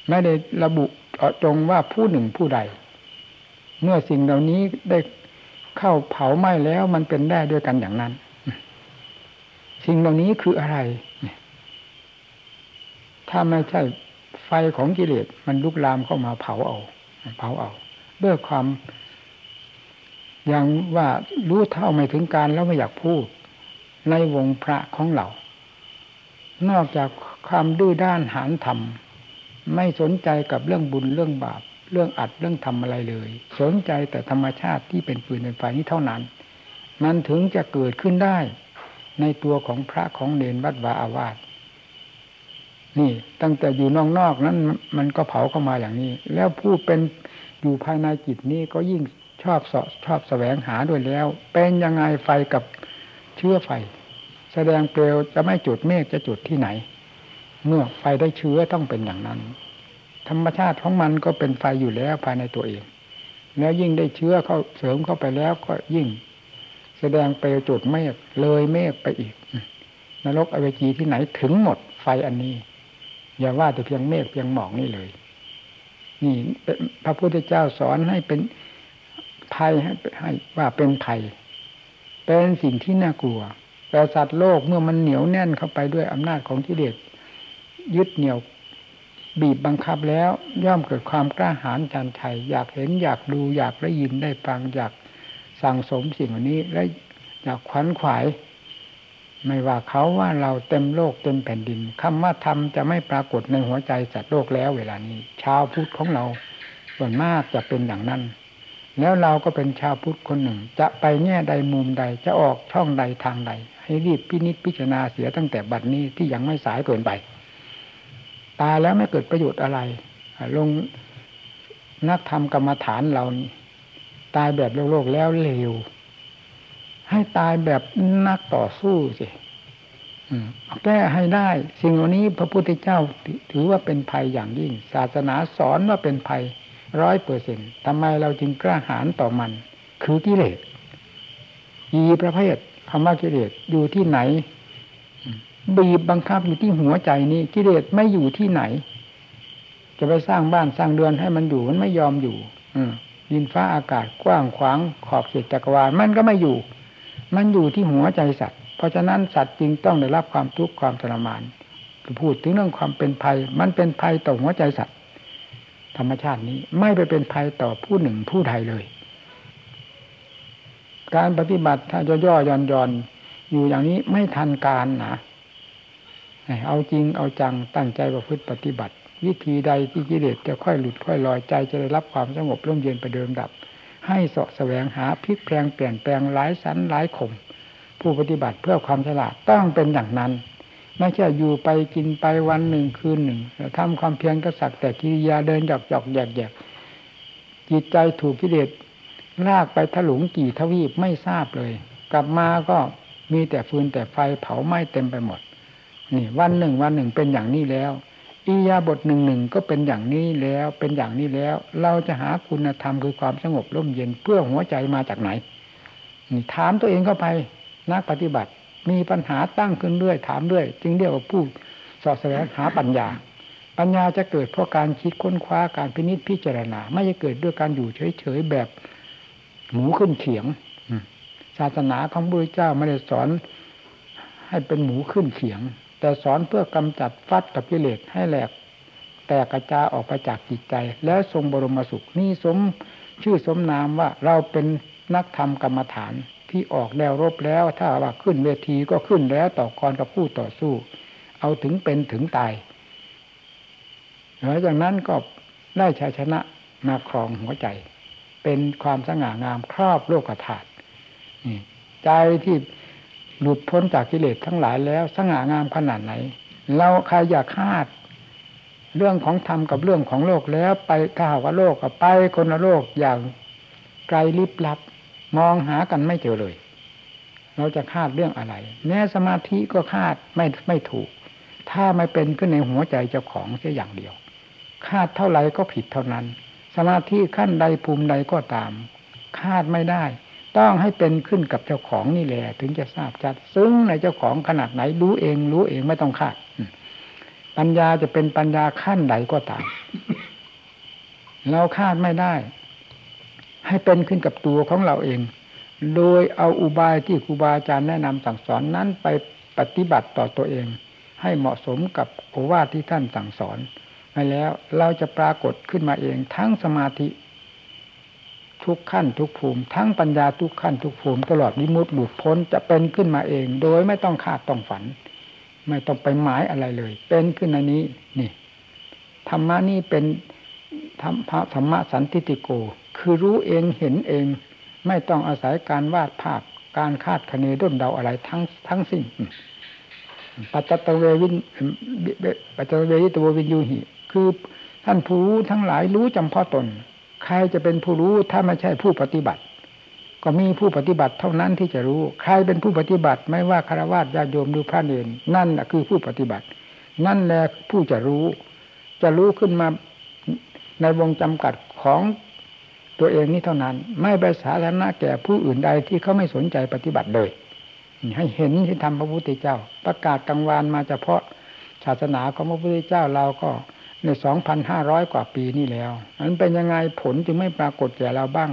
ไม่ได้ระบุ ตรงว่าผู้หนึ่งผู้ใด เมื่อสิ่งเหล่านี้ได้เข้าเผาไหม้แล้วมันเป็นได้ด้วยกันอย่างนั้น สิ่งเหล่านี้คืออะไรถ้าไม่ใช่ไฟของกิเลสมันลุกลามเข้ามาเผาเอาเผาเอาด้วยความอย่างว่ารู้เท่าไม่ถึงการแล้วไม่อยากพูด ในวงพระของเรา นอกจากความดื้อด้านหานธรรม ไม่สนใจกับเรื่องบุญเรื่องบาป เรื่องอัดเรื่องทำอะไรเลย สนใจแต่ธรรมชาติที่เป็นปืนเป็นไฟนี้เท่านั้น มันถึงจะเกิดขึ้นได้ ในตัวของพระของเนรวัดวาอาวาสนี่ ตั้งแต่อยู่นอกๆนั้น มันก็เผาเข้ามาอย่างนี้ แล้วผู้เป็นอยู่ภายในจิตนี้ก็ยิ่งชอบสชอบแสวงหาด้วยแล้ว เป็นยังไงไฟกับเชื้อไฟ แสดงเปลวจะไม่จุดเมฆจะจุดที่ไหน เมื่อไฟได้เชื้อต้องเป็นอย่างนั้น ธรรมชาติของมันก็เป็นไฟอยู่แล้วภายในตัวเอง แล้วยิ่งได้เชื้อเข้าเสริมเข้าไปแล้วก็ยิ่ง แสดงไปจุดเมฆเลยเมฆไปอีก นรกอเวจีที่ไหนถึงหมดไฟอันนี้ อย่าว่าแต่เพียงเมฆเพียงหมอกนี่เลย นี่พระพุทธเจ้าสอนให้เป็นภัยให้ให้ว่าเป็นภัยเป็นสิ่งที่น่ากลัวแต่สัตว์โลกเมื่อมันเหนียวแน่นเข้าไปด้วยอำนาจของกิเลส ยึดเหนี่ยว บีบบังคับแล้วย่อมเกิดความกล้าหาญจันไทยอยากเห็นอยากดูอยากได้ยินได้ฟังอยากสั่งสมสิ่งนี้และอยากขวัญขวาย ไม่ว่าเขาว่าเราเต็มโลกเต็มแผ่นดินคำว่าธรรมจะไม่ปรากฏในหัวใจสัตว์โลกแล้วเวลานี้ ชาวพุทธของเราส่วนมากจะเป็นอย่างนั้น แล้วเราก็เป็นชาวพุทธคนหนึ่ง จะไปแง่ใดมุมใดจะออกช่องใดทางใด ให้รีบพินิจพิจารณาเสียตั้งแต่บัดนี้ที่ยังไม่สายเกินไป ตายแล้วไม่เกิดประโยชน์อะไร ลงนักธรรมกรรมฐานเรานี่ ตายแบบโลกโลกแล้วเลวให้ตายแบบนักต่อสู้สิแก้ให้ได้ สิ่งเหล่านี้พระพุทธเจ้าถือว่าเป็นภัยอย่างยิ่ง ศาสนาสอนว่าเป็นภัยร้อยเปอร์เซ็นทำไมเราจึงกล้าหาญต่อมัน คือกิเลสยีประเภทคำว่ากิเลสอยู่ที่ไหน บีบบังคับอยู่ที่หัวใจนี้กิเลสไม่อยู่ที่ไหน จะไปสร้างบ้านสร้างเรือนให้มันอยู่มันไม่ยอมอยู่ อืดินฟ้าอากาศกว้างขวางขอบเขตจักรวาลมันก็ไม่อยู่ มันอยู่ที่หัวใจสัตว์ เพราะฉะนั้นสัตว์จึงต้องได้รับความทุกข์ความทรมานพูดถึงเรื่องความเป็นภัย มันเป็นภัยต่อหัวใจสัตว์ ธรรมชาตินี้ไม่ไปเป็นภัยต่อผู้หนึ่งผู้ใดเลย การปฏิบัติถ้าย่อๆย่อนๆอยู่อย่างนี้ไม่ทันการนะ เอาจริงเอาจังตั้งใจประพฤติปฏิบัติ วิธีใดที่กิเลสจะค่อยหลุดค่อยลอยใจจะได้รับความสงบร่มเย็นไปเดิมดับ ให้เสาะแสวงหาพลิกแปลงเปลี่ยนแปลงหลายสันหลายขมผู้ปฏิบัติเพื่อความฉลาดต้องเป็นอย่างนั้นไม่ใช่อยู่ไปกินไปวันหนึ่งคืนหนึ่งทำความเพียรก็สักแต่กิริยาเดินหยอกหยอกแยกแยกจิตใจถูกกิเลสลากไปถลุงกี่ทวีปไม่ทราบเลย กลับมาก็มีแต่ฟืนแต่ไฟเผาไหม้เต็มไปหมด นี่วันหนึ่งวันหนึ่งเป็นอย่างนี้แล้วอียาบทหนึ่งหนึ่งก็เป็นอย่างนี้แล้วเป็นอย่างนี้แล้ว เราจะหาคุณธรรมคือความสงบร่มเย็นเพื่อหัวใจมาจากไหนนี่ถามตัวเองเข้าไปนักปฏิบัติมีปัญหาตั้งขึ้นเรื่อยถามเรื่อยจึงเรียกว่าผู้สอบแสวงหาปัญญา ปัญญาจะเกิดเพราะการคิดค้นคว้าการพินิจพิจารณา ไม่จะเกิดด้วยการอยู่เฉยๆแบบหมูขึ้นเขียงศาสนาของพระเจ้าไม่ได้สอนให้เป็นหมูขึ้นเขียง แต่สอนเพื่อกำจัดฟัดกับกิเลสให้แหลก แตกกระจายออกไปจากจิตใจ แล้วทรงบรมสุขนี่สมชื่อสมนามว่าเราเป็นนักธรรมกรรมฐานที่ออกแนวรบแล้วถ้าว่าขึ้นเวทีก็ขึ้นแล้วต่อกรกับผู้ต่อสู้ เอาถึงเป็นถึงตายหลังจากนั้นก็ได้ชัยชนะมาครองหัวใจ เป็นความสง่างามครอบโลกธาตุใจที่ หลุดพ้นจากกิเลสทั้งหลายแล้วสง่างามขนาดไหน เราใครอยากคาด เรื่องของธรรมกับเรื่องของโลกแล้วไปถ้าหากว่าโลกกับไปคนละโลกอย่างไกลลิบลับ มองหากันไม่เจอเลย เราจะคาดเรื่องอะไร แม้สมาธิก็คาดไม่ไม่ถูก ถ้าไม่เป็นขึ้นในหัวใจเจ้าของแค่อย่างเดียว คาดเท่าไหร่ก็ผิดเท่านั้น สมาธิขั้นใดภูมิใดก็ตาม คาดไม่ได้ ต้องให้เป็นขึ้นกับเจ้าของนี่แหละถึงจะทราบจัดซึ้งในเจ้าของขนาดไหนรู้เอง รู้เองไม่ต้องคาดปัญญาจะเป็นปัญญาขั้นใดก็ตามเราคาดไม่ได้ ให้เป็นขึ้นกับตัวของเราเอง โดยเอาอุบายที่ครูบาอาจารย์แนะนำสั่งสอนนั้นไปปฏิบัติต่อตัวเอง ให้เหมาะสมกับโอวาทที่ท่านสั่งสอนไปแล้วเราจะปรากฏขึ้นมาเองทั้งสมาธิ ทุกขั้นทุกภูมิ ทั้งปัญญาทุกขั้นทุกภูมิ ตลอดวิมุตติบุดพ้นจะเป็นขึ้นมาเอง โดยไม่ต้องคาดต้องฝัน ไม่ต้องไปหมายอะไรเลย เป็นขึ้นอันนี้นี่ธรรมะนี่เป็นธรรมะธรรมะสันติติโก คือรู้เองเห็นเอง ไม่ต้องอาศัยการวาดภาพการคาดคะเนด้นเดาอะไรทั้งทั้งสิ้นปัจจตเววินปัจจตเววิตววินยูหิ คือท่านผู้รู้ทั้งหลายรู้จำเพาะตน ใครจะเป็นผู้รู้ถ้าไม่ใช่ผู้ปฏิบัติ ก็มีผู้ปฏิบัติเท่านั้นที่จะรู้ ใครเป็นผู้ปฏิบัติ ไม่ว่าคารวะญาโยมหรือพระเนรนั่นแหละคือผู้ปฏิบัติ นั่นแหละผู้จะรู้ จะรู้ขึ้นมาในวงจำกัดของตัวเองนี่เท่านั้น ไม่ไปสาธารณะแก่ผู้อื่นใดที่เขาไม่สนใจปฏิบัติเลยให้เห็นที่ทำพระพุทธเจ้า ประกาศกลางวานมาเฉพาะศาสนาของพระพุทธเจ้าเราก็ ในสองพันห้าร้อยกว่าปีนี่แล้วมันเป็นยังไงผลจึงไม่ปรากฏแก่เราบ้าง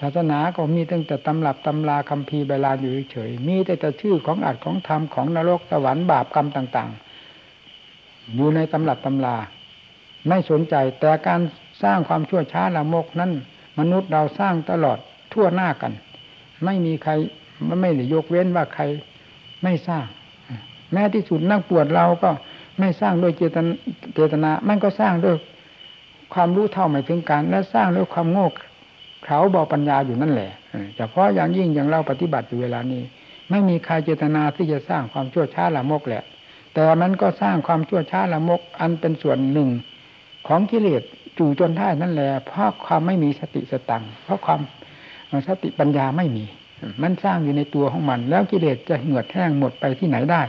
ศาสนาก็มีตั้งแต่ตำรับตำราคัมภีร์ใบลาอยู่เฉยมีแต่แต่ชื่อของอัดของธรรมของนรกสวรรค์บาปกรรมต่าง ๆ อยู่ในตำรับตำรา ไม่สนใจแต่การสร้างความชั่วช้าละมกนั้นมนุษย์เราสร้างตลอดทั่วหน้ากัน ไม่มีใครไม่ได้ยกเว้นว่าใครไม่สร้าง แม้ที่สุดนักปวดเราก็ ไม่สร้างด้วยเจตนาเจตนา มันก็สร้างด้วยความรู้เท่าไม่ถึงการ และสร้างด้วยความโง่เขาบอปัญญาอยู่นั่นแหละเฉพาะอย่างยิ่งอย่างเราปฏิบัติอยู่เวลานี้ ไม่มีใครเจตนาที่จะสร้างความชั่วช้าละมกแหละ แต่มันก็สร้างความชั่วช้าละมก อันเป็นส่วนหนึ่ง ของกิเลสจู่จนได้นั่นแหละเพราะความไม่มีสติสตังเพราะความสติปัญญาไม่มี มันสร้างอยู่ในตัวของมัน แล้วกิเลสจะเหือดแห้งหมดไปที่ไหนได้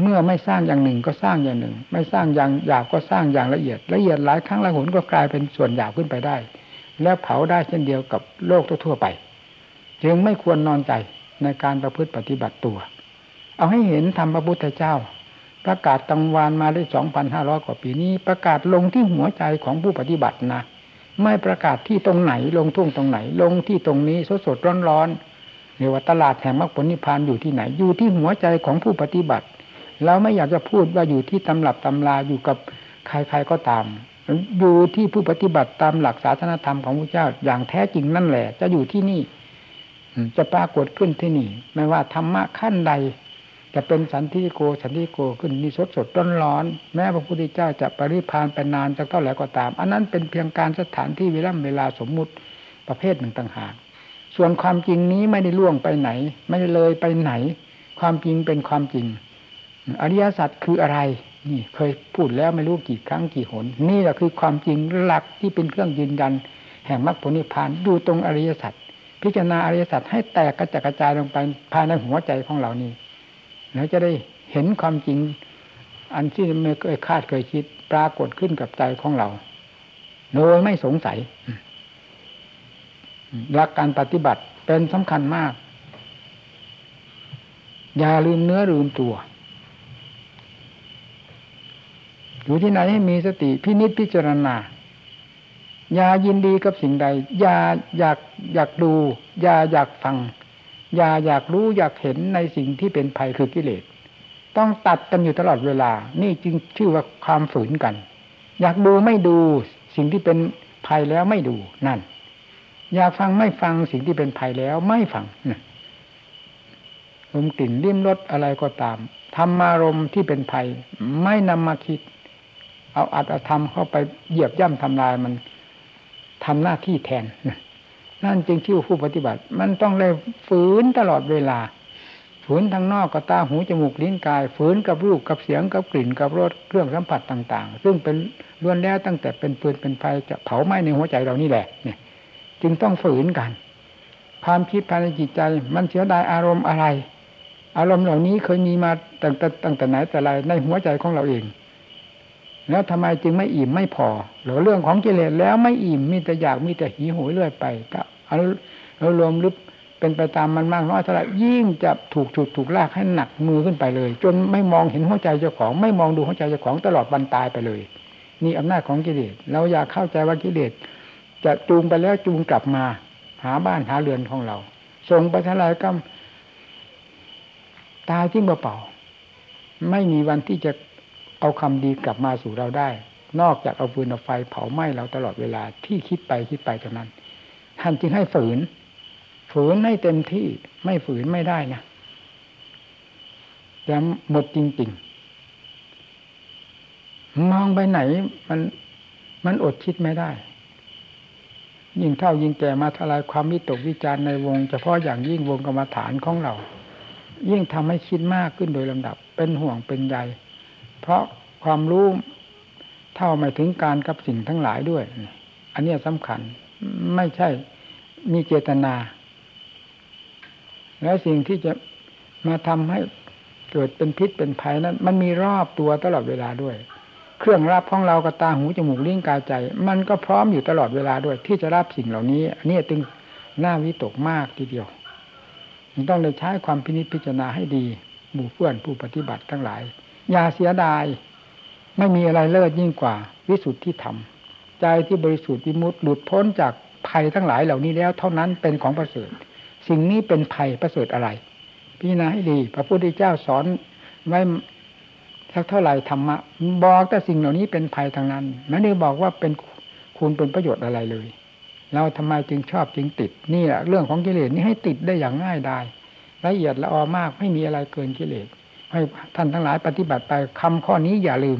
เมื่อไม่สร้างอย่างหนึ่งก็สร้างอย่างหนึ่ง ไม่สร้างอย่างหยาบก็สร้างอย่างละเอียด ละเอียดหลายครั้งละหนก็กลายเป็นส่วนหยาบขึ้นไปได้ แล้วเผาได้เช่นเดียวกับโลกทั่วไป จึงไม่ควรนอนใจในการประพฤติปฏิบัติตัว เอาให้เห็นทำพระพุทธเจ้า ประกาศตังวานมาได้สองพันห้าร้อยกว่าปีนี้ ประกาศลงที่หัวใจของผู้ปฏิบัตินะไม่ประกาศที่ตรงไหนลงทุ่งตรงไหน ลงที่ตรงนี้สดสดร้อนร้อนเรียกว่าตลาดแห่งมรรคผลนิพพานอยู่ที่ไหนอยู่ที่หัวใจของผู้ปฏิบัติ เราไม่อยากจะพูดว่าอยู่ที่ตำรับตำราอยู่กับใครๆก็ตาม อยู่ที่ผู้ปฏิบัติตามหลักศาสนธรรมของพระเจ้าอย่างแท้จริงนั่นแหละ จะอยู่ที่นี่จะปรากฏขึ้นที่นี่ ไม่ว่าธรรมะขั้นใด จะเป็นสันติโกสันติโกขึ้นนี่สดสดร้อนร้อนแม้พระพุทธเจ้าจะปริพานไปนานจะเท่าไหร่ก็ตาม อันนั้นเป็นเพียงการสถานที่เวลาเวลาสมมุติประเภทหนึ่งต่างหากส่วนความจริงนี้ไม่ได้ล่วงไปไหน ไม่ได้เลยไปไหน ความจริงเป็นความจริง อริยสัจคืออะไร นี่เคยพูดแล้วไม่รู้กี่ครั้งกี่หน นี่แหละคือความจริงหลักที่เป็นเครื่องยืนยัน แห่งมรรคผลนิพพานดูตรงอริยสัจพิจารณาอริยสัจให้แตกกระจกจายลงไปภายในหัวใจของเรานี่แล้วจะได้เห็นความจริง อันที่ไม่เคยคาดเคยคิดปรากฏขึ้นกับใจของเรา โดยไม่สงสัยหลักการปฏิบัติเป็นสำคัญมาก อย่าลืมเนื้อลืมตัว อยู่ที่ไหนให้มีสติพินิจพิจารณาอย่ายินดีกับสิ่งใด อย่าอยากอยากดู อย่าอยากฟัง อย่าอยากรู้อยากเห็นในสิ่งที่เป็นภัยคือกิเลส ต้องตัดกันอยู่ตลอดเวลา นี่จึงชื่อว่าความฝืนกัน อยากดูไม่ดูสิ่งที่เป็นภัยแล้วไม่ดูนั่น อยากฟังไม่ฟังสิ่งที่เป็นภัยแล้วไม่ฟังลมกลิ่นริมรสอะไรก็ตามธรรมารมที่เป็นภัย ไม่นำมาคิด เอาอัตธรรมเข้าไปเหยียบย่ำทำลายมันทำหน้าที่แทนนั่นจึงชื่ผู้ปฏิบัติ มันต้องเลยฝืนตลอดเวลา ฝืนทางนอกก็ตาหูจมูกลิ้นกาย ฝืนกับรูปกับเสียงกับกลิ่นกับรสเครื่องสัมผัสต่าง ๆ ซึ่งเป็นล้วนแล้วตั้งแต่เป็นฟืนเป็นไฟจะเผาไหม้ในหัวใจเรานี่แหละเนี่ย จึงต้องฝืนกัน ความคิดภายในจิตใจ มันเสียดายอารมณ์อะไร อารมณ์เหล่านี้เคยมีมาตั้งแต่ตั้งแต่ไหนแต่ไรในหัวใจของเราเอง แล้วทำไมจึงไม่อิ่มไม่พอหรือเรื่องของกิเลสแล้วไม่อิ่มมีแต่อยากมีแต่หิวโหยเรื่อยไปก็อารมณ์ลึกเป็นไปตามมันมากน้อยเท่าไรยิ่งจะถูกฉุดถูกลากให้หนักมือขึ้นไปเลย จนไม่มองเห็นหัวใจเจ้าของ ไม่มองดูหัวใจเจ้าของตลอดวันตายไปเลย นี่อำนาจของกิเลสเราอยากเข้าใจว่ากิเลสจะจูงไปแล้วจูงกลับมา หาบ้านหาเรือนของเราส่งไปทลายก็ตายทิ้งเปล่าไม่มีวันที่จะ เอาคำดีกลับมาสู่เราได้ นอกจากเอาฟืนเอาไฟเผาไหม้เราตลอดเวลาที่คิดไปคิดไปเท่านั้น ท่านจึงให้ฝืน ฝืนให้เต็มที่ไม่ฝืนไม่ได้นะจะหมดจริง ๆ มองไปไหนมันมันอดคิดไม่ได้ ยิ่งเท่ายิ่งแก่มาทลายความวิตกวิจารในวง เฉพาะอย่างยิ่งวงกรรมฐานของเรา ยิ่งทำให้คิดมากขึ้นโดยลำดับ เป็นห่วงเป็นใย ราะความรู้เท่าไม่ถึงการกับสิ่งทั้งหลายด้วย อันนี้สำคัญไม่ใช่มีเจตนา แล้วสิ่งที่จะมาทำให้เกิดเป็นพิษเป็นภัยนั้น มันมีรอบตัวตลอดเวลาด้วย เครื่องรับของเรากับตาหูจมูกลิ้นกายใจ มันก็พร้อมอยู่ตลอดเวลาด้วย ที่จะรับสิ่งเหล่านี้อันนี้ตึงหน้าวิตกมากทีเดียวต้องเลยใช้ความพินิจพิจารณาให้ดีหมู่เพื่อนผู้ปฏิบัติทั้งหลาย ย่าเสียดาย ไม่มีอะไรเลิศยิ่งกว่า วิสุทธิธรรม ใจที่บริสุทธิ์วิมุตติหลุดพ้นจากภัยทั้งหลายเหล่านี้แล้ว เท่านั้นเป็นของประเสริฐ สิ่งนี้เป็นภัยประเสริฐอะไร พิจารณาให้ดี พระพุทธเจ้าสอนไว้สักเท่าไหร่ธรรมะบอกแต่สิ่งเหล่านี้เป็นภัยทางนั้นไม่ได้บอกว่าเป็นคุณเป็นประโยชน์อะไรเลย เราทำไมจึงชอบจึงติดนี่แหละเรื่องของกิเลสนี้ให้ติดได้อย่างง่ายได้ละเอียดละออมากไม่มีอะไรเกินกิเลส ให้ท่านทั้งหลายปฏิบัติไปคำข้อนี้อย่าลืม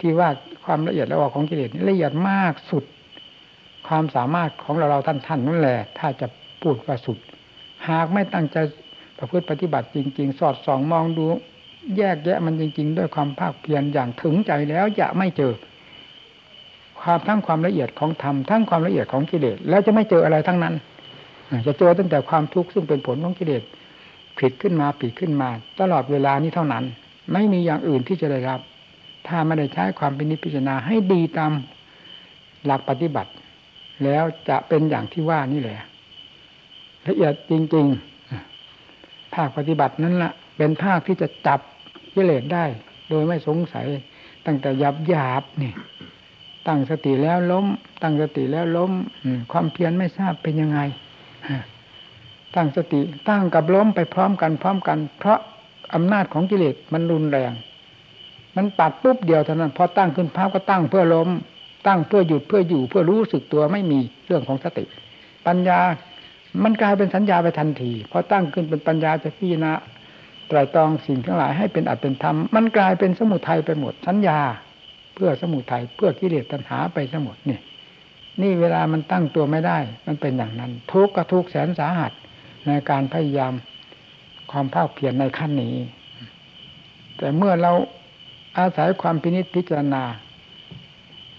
ที่ว่าความละเอียดละออของกิเลสละเอียดมากสุด ความสามารถของเราเราท่านท่านนั่นแหละ ถ้าจะพูดว่าสุด หากไม่ตั้งใจประพฤติปฏิบัติจริง ๆ สอดส่องมองดู แยกแยะมันจริง ๆ ด้วยความภาคเพียรอย่างถึงใจแล้วจะไม่เจอ ความทั้งความละเอียดของธรรมทั้งความละเอียดของกิเลสแล้วจะไม่เจออะไรทั้งนั้นจะเจอตั้งแต่ความทุกข์ซึ่งเป็นผลของกิเลส ผิดขึ้นมาผิดขึ้นมา ตลอดเวลานี้เท่านั้น ไม่มีอย่างอื่นที่จะได้รับ ถ้าไม่ได้ใช้ความเป็นนิพพิจารณาให้ดีตามหลักปฏิบัติ แล้วจะเป็นอย่างที่ว่านี่แหละละเอียดจริง ๆ ภาคปฏิบัตินั้นละ่ะ เป็นภาคที่จะจับกิเลสได้ โดยไม่สงสัย ตั้งแต่หยาบหยาบนี่ ตั้งสติแล้วล้ม ตั้งสติแล้วล้มความเพียรไม่ทราบเป็นยังไง ตั้งสติ ตั้งกับล้มไปพร้อมกันพร้อมกัน เพราะอำนาจของกิเลสมันรุนแรง มันปัดปุ๊บเดียวเท่านั้นพอตั้งขึ้นภาพก็ตั้งเพื่อล้ม ตั้งเพื่อหยุดเพื่ออยู่เพื่อรู้สึกตัวไม่มีเรื่องของสติ ปัญญามันกลายเป็นสัญญาไปทันทีพอตั้งขึ้นเป็นปัญญาจะพิจารณาไตรตรองสิ่งทั้งหลายให้เป็นอัตเป็นธรรมมันกลายเป็นสมุทัยไปหมดสัญญา เพื่อสมุทัยเพื่อกิเลสตัณหาไปสมดนี่นี่เวลามันตั้งตัวไม่ได้ มันเป็นอย่างนั้น ทุกข์ก็ทุกข์แสนสาหัส ในการพยายามความภาคเพียรในขั้นนี้ แต่เมื่อเราอาศัยความพินิจพิจารณา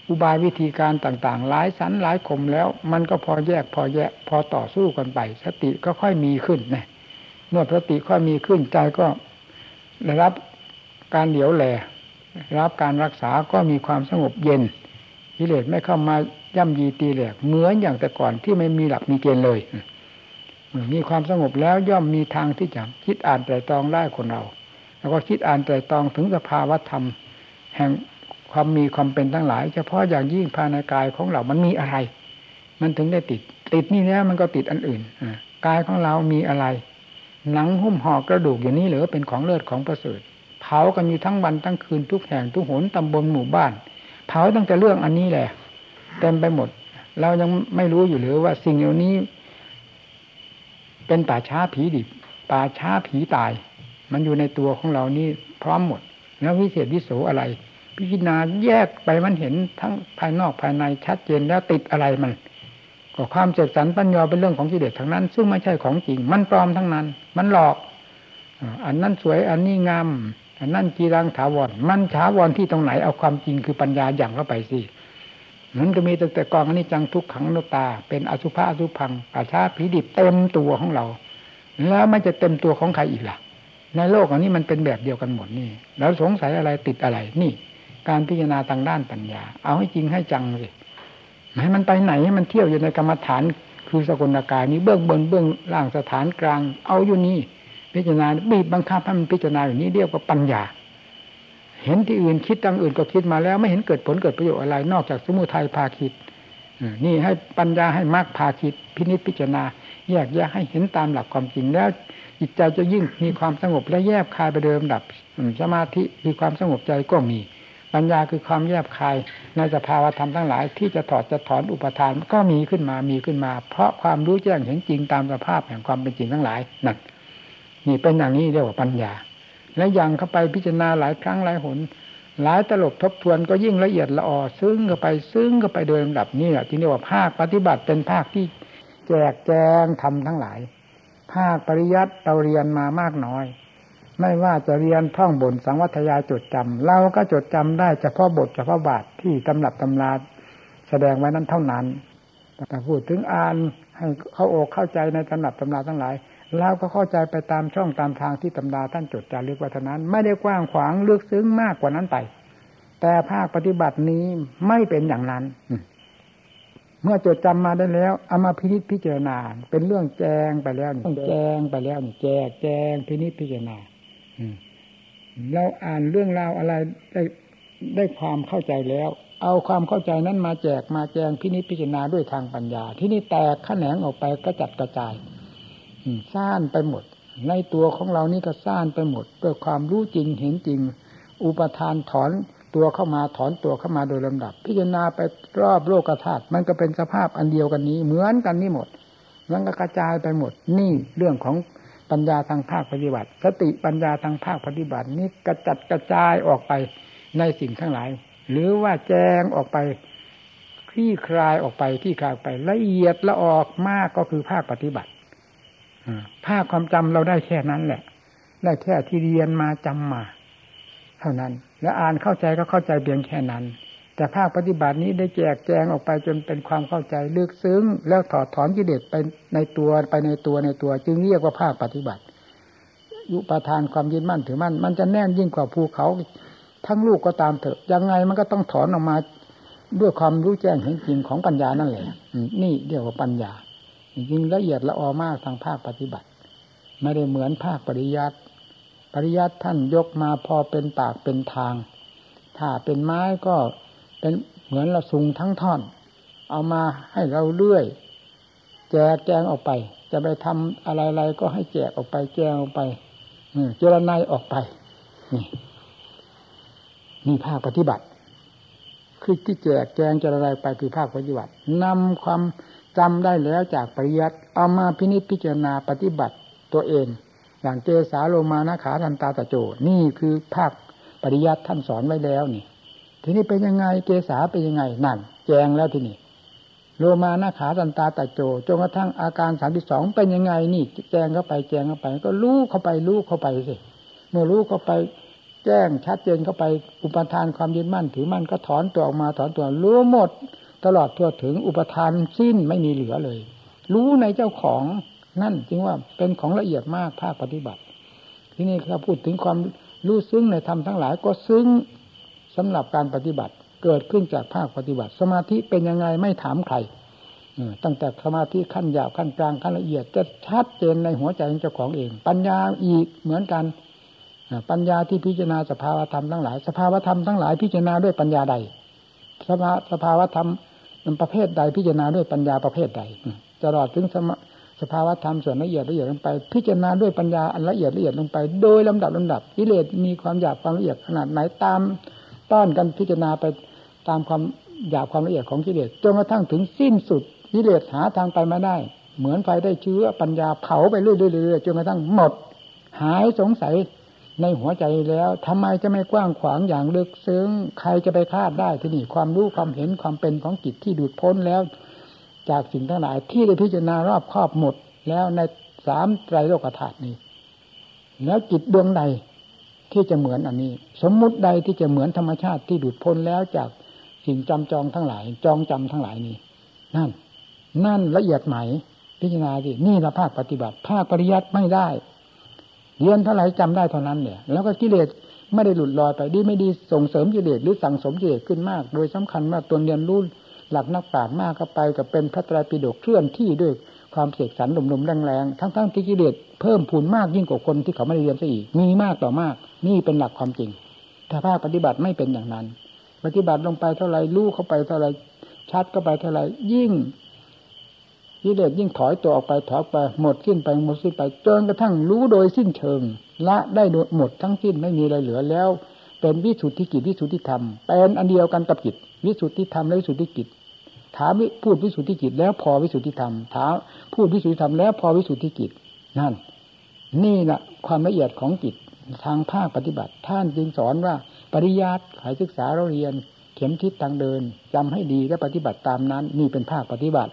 อุบายวิธีการต่างๆ หลายสันหลายคมแล้ว มันก็พอแยกพอแยกพอต่อสู้กันไป สติก็ค่อยมีขึ้นนะเมื่อสติค่อยมีขึ้นใจก็ได้รับการเหลียวแหลรับการรักษาก็มีความสงบเย็นกิเลสไม่เข้ามาย่ำยีตีแหลกเหมือนอย่างแต่ก่อนที่ไม่มีหลักมีเกณฑ์เลย มีความสงบแล้วย่อมมีทางที่จะคิดอ่านไตรตรองได้คนเรา แล้วก็คิดอ่านไตรตรองถึงสภาวธรรม แห่งความมีความเป็นทั้งหลาย เฉพาะอย่างยิ่งภายในกายของเรา มันมีอะไร มันถึงได้ติด ติดนี่แล้วมันก็ติดอันอื่นกายของเรามีอะไร หนังหุ้มห่อกระดูกอย่างนี้หรือเป็นของเลือดของประเสริฐเผากันอยู่ทั้งวันทั้งคืนทุกแห่งทุกหนตำบลหมู่บ้าน เผาตั้งแต่เรื่องอันนี้แหละเต็มไปหมด เรายังไม่รู้อยู่หรือว่าสิ่งเหล่านี้ เป็นป่าช้าผีดิบป่าช้าผีตาย มันอยู่ในตัวของเรานี่พร้อมหมด แล้ววิเศษวิโสอะไร พิจารณาแยกไปมันเห็นทั้งภายนอกภายในชัดเจนแล้วติดอะไรมัน ก็ความเจดสันปัญญาเป็นเรื่องของกิเลสทั้งนั้น ซึ่งไม่ใช่ของจริง มันปลอมทั้งนั้น มันหลอกอันนั้นสวยอันนี้งามอันนั้นจีรังถาวรมันถาวรที่ตรงไหนเอาความจริงคือปัญญาอย่างเข้าไปสิ มันก็มีตั้งแต่กองอนนี้จังทุกขังนตา เป็นอสุภะอสุพังป่าช้าผีดิบเต็มตัวของเรา แล้วมันจะเต็มตัวของใครอีกล่ะ ในโลกอันนี้มันเป็นแบบเดียวกันหมดนี่ แล้วสงสัยอะไรติดอะไรนี่ การพิจารณาทางด้านปัญญา เอาให้จริงให้จังสิให้มันไปไหนให้มันเที่ยวอยู่ในกรรมฐานคือสกุลกายนี้เบื้องบนเบื้องล่างสถานกลาง เอาอยู่นี่ พิจารณาบีบบังคับให้มันพิจารณาอยู่นี้เรียกว่าปัญญา เห็นที่อื่นคิดตังอื่นก็คิดมาแล้ว ไม่เห็นเกิดผลเกิดประโยชน์อะไร นอกจากสมุทัยพาคิดนี่ให้ปัญญาให้มากพาคิดพินิจพิจารณาแยกแยกให้เห็นตามหลักความจริงแล้วจิตใจจะยิ่งมีความสงบและแยบคายไปเดิมดับสมาธิคือความสงบใจก็มี ปัญญาคือความแยบคายในสภาวธรรมทั้งหลาย ที่จะถอดจะถอนอุปทานก็มีขึ้นมามีขึ้นมา เพราะความรู้แจ้งเห็นจริงตามสภาพแห่งความเป็นจริงทั้งหลายนั่นนี่เป็นอย่างนี้เรียกว่าปัญญา และยังเข้าไปพิจารณาหลายครั้งหลายหน หลายตลบทบทวนก็ยิ่งละเอียดละออซึ้งเข้าไปซึ้งเข้าไปโดยลำดับนี่แหละที่เรียกว่าภาคปฏิบัติเป็นภาคที่แจกแจงทำทั้งหลาย ภาคปริยัติเราเรียนมามากน้อย ไม่ว่าจะเรียนท่องบนสังวัทยาจดจำเราก็จดจำได้เฉพาะบทเฉพาะบาทที่ตำรับตำราแสดงไว้นั้นเท่านั้นแต่พูดถึงอ่านให้เข้าอกเข้าใจในตำรับตำราทั้งหลาย เราก็เข้าใจไปตามช่องตามทางที่ตำราท่านจดจารึกไว้เท่านั้น ไม่ได้กว้างขวางลึกซึ้งมากกว่านั้นไป แต่ภาคปฏิบัตินี้ไม่เป็นอย่างนั้น เมื่อจดจำมาได้แล้วเอามาพินิจพิจารณา เป็นเรื่องแจงไปแล้วแจงไปแล้วแจกแจงพินิจพิจารณาเราอ่านเรื่องราวอะไรได้ได้ความเข้าใจแล้ว เอาความเข้าใจนั้นมาแจกมาแจงพินิจพิจารณาด้วยทางปัญญา ที่นี่แตกแขนงออกไปก็จัดกระจาย ซ่านไปหมด ในตัวของเรานี่ก็ซ่านไปหมดด้วยความรู้จริงเห็นจริง อุปทานถอนตัวเข้ามาถอนตัวเข้ามาโดยลำดับ พิจารณาไปรอบโลกธาตุมันก็เป็นสภาพอันเดียวกันนี้ เหมือนกันนี่หมดมันก็กระจายไปหมด นี่เรื่องของปัญญาทางภาคปฏิบัติ สติปัญญาทางภาคปฏิบัตินี่กระจัดกระจายออกไปในสิ่งทั้งหลาย หรือว่าแจงออกไปคลี่คลายออกไปที่คลายไปละเอียดละออกมากก็คือภาคปฏิบัติ ภาคความจำเราได้แค่นั้นแหละ ได้แค่ที่เรียนมาจำมา เท่านั้น แล้วอ่านเข้าใจก็เข้าใจเพียงแค่นั้น แต่ภาคปฏิบัตินี้ได้แจกแจงออกไปจนเป็นความเข้าใจลึกซึ้ง แล้วถอดถอนกิเลสไปในตัวไปในตัวในตัว จึงเรียกว่าภาคปฏิบัติ ยุปทานความยึดมั่นถือมั่นมันจะแน่นยิ่งกว่าภูเขา ทั้งลูกก็ตามเถอะยังไงมันก็ต้องถอนออกมาด้วยความรู้แจ้งเห็นจริงของปัญญานั่นแหละนี่เรียกว่าปัญญา จริงละเอียดละออมากทางภาคปฏิบัติ ไม่ได้เหมือนภาคปริยัติปริยัติท่านยกมาพอเป็นปากเป็นทาง ถ้าเป็นไม้ก็เป็นเหมือนเราสุงทั้งท่อน เอามาให้เราเลื่อย แจกแจงออกไป จะไปทำอะไรๆก็ให้แจกออกไปแจงออกไปเจรนายออกไป นี่นี่ภาคปฏิบัติ คือที่แจกแจงจะอะไรไปคือภาคปฏิบัตินำความ จำได้แล้วจากปริยัติเอามาพินิจพิจารณาปฏิบัติตัวเอง อย่างเจสาโลมานาขาทันตาตะโจ นี่คือภาคปริยัติท่านสอนไว้แล้วนี่ ทีนี้เป็นยังไงเกสาเป็นยังไงนั่นแจงแล้วทีนี้โลมานาขาตันตาตะโจจนกระทั่งอาการสามที่สองเป็นยังไงนี่ แจงเข้าไปแจงเข้าไป ก็รู้เข้าไปรู้เข้าไปสิเมื่อรู้เข้าไปแจ้งชัดเจนเข้าไปอุปทานความยึดมั่นถือมั่นก็ถอนตัวออกมาถอนตัวรู้หมด ตลอดทั่วถึงอุปทานสิ้นไม่มีเหลือเลย รู้ในเจ้าของนั่นจึงว่าเป็นของละเอียดมากภาคปฏิบัติ ที่นี่ถ้าพูดถึงความรู้ซึ้งในธรรมทั้งหลายก็ซึ้งสำหรับการปฏิบัติ เกิดขึ้นจากภาคปฏิบัติ สมาธิเป็นยังไงไม่ถามใครตั้งแต่สมาธิขั้นหยาบขั้นกลางขั้นละเอียดจะชัดเจนในหัวใจของเจ้าของเอง ปัญญาอีกเหมือนกันปัญญาที่พิจารณาสภาวธรรมทั้งหลาย สภาวธรรมทั้งหลายพิจารณาด้วยปัญญาใด สภาสภาวธรรม ประเภทใดพิจารณาด้วยปัญญาประเภทใดตลอดถึงสสภาวะธรรมส่วนละเอียดละเอียดลงไป พิจารณาด้วยปัญญาอันละเอียดละเอียดลงไป โดยลำดับลำดับกิเลสมีความหยาบความละเอียดขนาดไหนตามต้อนกันพิจารณาไปตามความหยาบความละเอียดของกิเลสจนกระทั่งถึงสิ้นสุดกิเลสหาทางไปไม่ได้ เหมือนไฟได้เชื้อปัญญาเผาไปเรื่อยๆจนกระทั่งหมด หายสงสัย ในหัวใจแล้วทำไมจะไม่กว้างขวางอย่างลึกซึ้ง ใครจะไปคาดได้ที่นี่ความรู้ความเห็นความเป็นของจิตที่ดูดพ้นแล้ว จากสิ่งทั้งหลายที่ได้พิจารณารอบครอบหมดแล้วในสามไตรโลกธาตุนี้ แล้วจิตดวงใดที่จะเหมือนอันนี้ สมมุติใดที่จะเหมือนธรรมชาติที่ดูดพ้นแล้วจากสิ่งจำจองทั้งหลาย จองจำทั้งหลายนี้นั่น นั่นละเอียดไหมพิจารณาสินี่ละภาคปฏิบัติ ภาคปริยัติไม่ได้ เรียนเท่าไหร่จำได้เท่านั้นเนี่ยแล้วก็กิเลสไม่ได้หลุดลอยไปดีไม่ดีส่งเสริมกิเลสหรือสั่งสมกิเลสขึ้นมาก โดยสำคัญว่าตัวเรียนรู้หลักนักปราชญ์มากเข้าไปกับเป็นพระตรปิฎกเคลื่อนที่ด้วยความเสกสรรหนุ่มๆแรงๆทั้งๆที่กิเลสเพิ่มพูนมากยิ่งกว่าคนที่เขาไม่ได้เรียนซะอีกมีมากต่อมาก นี่เป็นหลักความจริง ถ้าภาคปฏิบัติไม่เป็นอย่างนั้น ปฏิบัติลงไปเท่าไรรู้เข้าไปเท่าไรชัดเข้าไปเท่าไรยิ่ง กิเลสยิ่งถอยตัวออกไปถอยไปหมดสิ้นไปหมดสิ้นไปจนกระทั่งรู้โดยสิ้นเชิงละได้หมดทั้งสิ้นไม่มีอะไรเหลือแล้ว เป็นวิสุทธิกิจวิสุทธิธรรมเป็นอันเดียวกันกับจิตวิสุทธิธรรมและวิสุทธิกิจถามพูดวิสุทธิกิจแล้วพอวิสุทธิธรรมถามพูดวิสุทธิธรรมแล้วพอวิสุทธิกิจนั่น นี่แหละความละเอียดของจิตทางภาคปฏิบัติ ท่านจึงสอนว่าปริยัติขายศึกษาเราเรียน เข็มทิศทางเดินจำให้ดีและปฏิบัติตามนั้น นี่เป็นภาคปฏิบัติ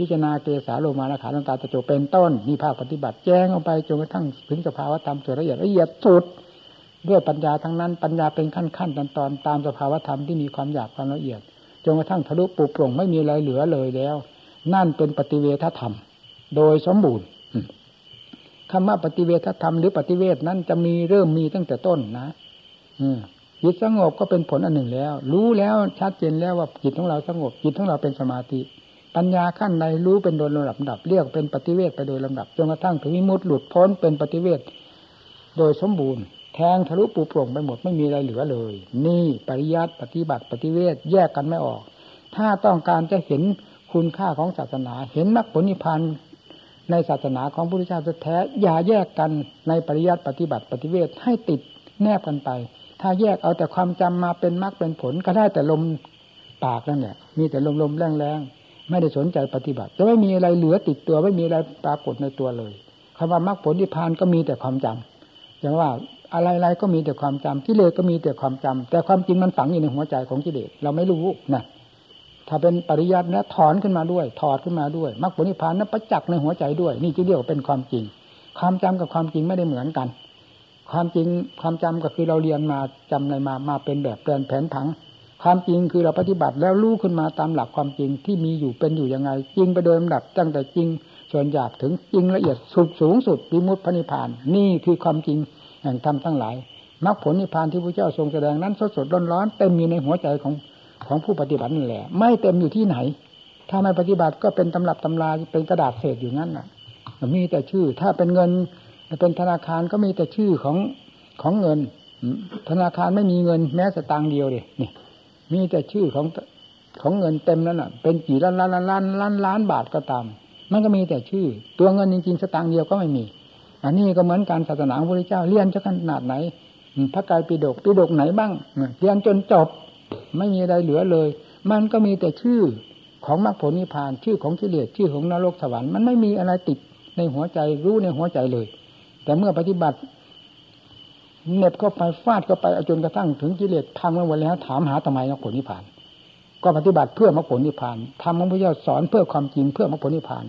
พิจารณาเกสาโลมานาขาตังตาตะโจเป็นต้นนี่ภาคปฏิบัติแจ้งออกไปจนกระทั่งถึงสภาวะธรรมส่วนละเอียดละเอียดสุดด้วยปัญญาทั้งนั้นปัญญาเป็นขั้นขั้นตอนตอนตามสภาวะธรรมที่มีความหยาบความละเอียดจนกระทั่งทะลุปุโปร่งไม่มีอะไรเหลือเลยแล้ว นั่นเป็นปฏิเวทธรรม โดยสมบูรณ์คำว่าปฏิเวทธรรมหรือปฏิเวทนั้นจะมีเริ่มมีตั้งแต่ต้นนะอืจิตสงบก็เป็นผลอันหนึ่งแล้ว รู้แล้วชัดเจนแล้วว่าจิตของเราสงบจิตของเราเป็นสมาธิ ปัญญาขั้นในรู้เป็นโดยลำดับเรียกเป็นปฏิเวทไปโดยลำดับจนกระทั่งถึงมิมุติหลุดพ้นเป็นปฏิเวทโดยสมบูรณ์ แทงทะลุปูโปร่งไปหมดไม่มีอะไรเหลือเลย นี่ปริยัติปฏิบัติปฏิเวทแยกกันไม่ออก ถ้าต้องการจะเห็นคุณค่าของศาสนา เห็นมรรคผลนิพพานในศาสนาของพระพุทธเจ้าแท้อย่าแยกกันในปริยัติปฏิบัติปฏิเวทให้ติดแนบกันไป ถ้าแยกเอาแต่ความจำมาเป็นมรรคเป็นผลก็ได้แต่ลมปากนั่นแหละมีแต่ลมลมแรงแรง ไม่ได้สนใจปฏิบัติ จะไม่มีอะไรเหลือติดตัวไม่มีอะไรปรากฏในตัวเลยคำว่ามรรคผลนิพพานก็มีแต่ความจำอย่างว่าอะไรๆก็มีแต่ความจำกิเลสก็มีแต่ความจำแต่ความจริงมันฝังอยู่ในหัวใจของกิเลสเราไม่รู้นะถ้าเป็นปริยัตินะถอนขึ้นมาด้วย ถอดขึ้นมาด้วยมรรคผลนิพพานนั้นประจักษ์ในหัวใจด้วย นี่จึงเรียกว่าเป็นความจริง ความจำกับความจริงไม่ได้เหมือนกัน ความจริงความจำก็คือเราเรียนมาจำในมามาเป็นแบบแปลนแผนผัง ความจริงคือเราปฏิบัติแล้วรู้ขึ้นมาตามหลักความจริงที่มีอยู่เป็นอยู่ยังไง จริงไปโดยลำดับตั้งแต่จริงส่วนหยาบถึงจริงละเอียดสุดสูงสุดวิมุตติพระนิพพาน นี่คือความจริงแห่งธรรมทั้งหลายมรรคผลนิพพานที่พระเจ้าทรงแสดงนั้นสดสดร้อนร้อนเต็มอยู่ในหัวใจของของผู้ปฏิบัตินี่แหละ ไม่เต็มอยู่ที่ไหน ถ้าไม่ปฏิบัติก็เป็นตำรับตำราเป็นกระดาษเศษอยู่งั้นน่ะมีแต่ชื่อ ถ้าเป็นเงินเป็นธนาคารก็มีแต่ชื่อของของเงิน ธนาคารไม่มีเงินแม้สตางค์เดียวเลยนี่ มีแต่ชื่อของของเงินเต็มแล้วน่ะ เป็นกี่ล้านล้านล้านล้านล้านบาทก็ตาม มันก็มีแต่ชื่อ ตัวเงินจริงๆสตางค์เดียวก็ไม่มี อันนี้ก็เหมือนการศาสนาของพระเจ้าเรียนจะขนาดไหนพระกายปิฎกปิฎกไหนบ้างเรียนจนจบไม่มีอะไรเหลือเลย มันก็มีแต่ชื่อของมรรคผลนิพพาน ชื่อของกิเลสชื่อของนรกสวรรค์มันไม่มีอะไรติดในหัวใจรู้ในหัวใจเลย แต่เมื่อปฏิบัติ เน็บเข้าไปฟาดเข้าไปจนกระทั่งถึงกิเลสพังไปหมดแล้ว ถามหาทำไมมรรคผลนิพพาน ก็ปฏิบัติเพื่อมรรคผลนิพพานทำของพระเจ้าสอนเพื่อความจริงเพื่อมรรคผลนิพพาน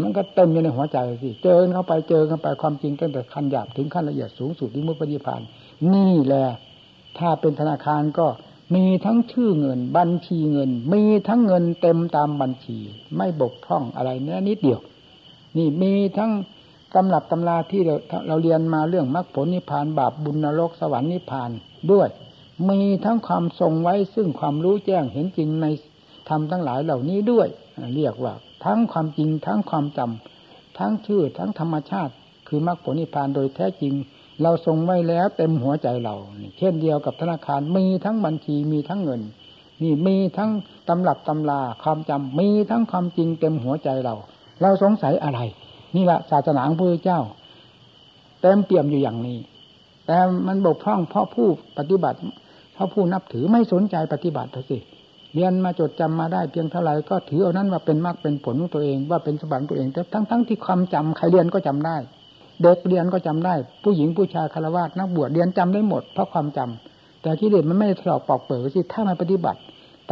มันก็เต็มอยู่ในหัวใจสิเจอเข้าไปเจอกันไปความจริงตั้งแต่ขั้นหยาบถึงขั้นละเอียดสูงสุดที่มุตติพาน นี่แหละถ้าเป็นธนาคารก็มีทั้งชื่อเงิน บัญชีเงิน มีทั้งเงินเต็มตามบัญชี ไม่บกพร่องอะไรแม้นิดเดียว นี่มีทั้ง ตำรับตำราที่เราเราเรียนมาเรื่องมรรคผลนิพพานบาปบุญนรกสวรรค์นิพพานด้วย มีทั้งความทรงไว้ซึ่งความรู้แจ้งเห็นจริงในธรรมทั้งหลายเหล่านี้ด้วย เรียกว่า ทั้งความจริงทั้งความจำทั้งชื่อทั้งธรรมชาติ คือมรรคผลนิพพานโดยแท้จริง เราทรงไว้แล้วเต็มหัวใจเรา เช่นเดียวกับธนาคารมีทั้งบัญชีมีทั้งเงินนี่มีทั้งตำรับตำราความจำมีทั้งความจริงเต็มหัวใจเรา เราสงสัยอะไร นี่แหละศาสนาของพระเจ้า เต็มเปี่ยมอยู่อย่างนี้ แต่มันบกพร่องเพราะผู้ปฏิบัติ เพราะผู้นับถือไม่สนใจปฏิบัติเถอะสิเรียนมาจดจำมาได้เพียงเท่าไหร่ก็ถือเอานั้นว่าเป็นมรรคเป็นผลของตัวเอง ว่าเป็นสมบัติตัวเองแต่ทั้งทั้งที่ความจำใครเรียนก็จำได้ เด็กเรียนก็จำได้ ผู้หญิงผู้ชายคารวะนักบวชเรียนจำได้หมดเพราะความจำแต่ที่เรียนมันไม่ถลอกปอกเปิดสิถ้ามาปฏิบัติ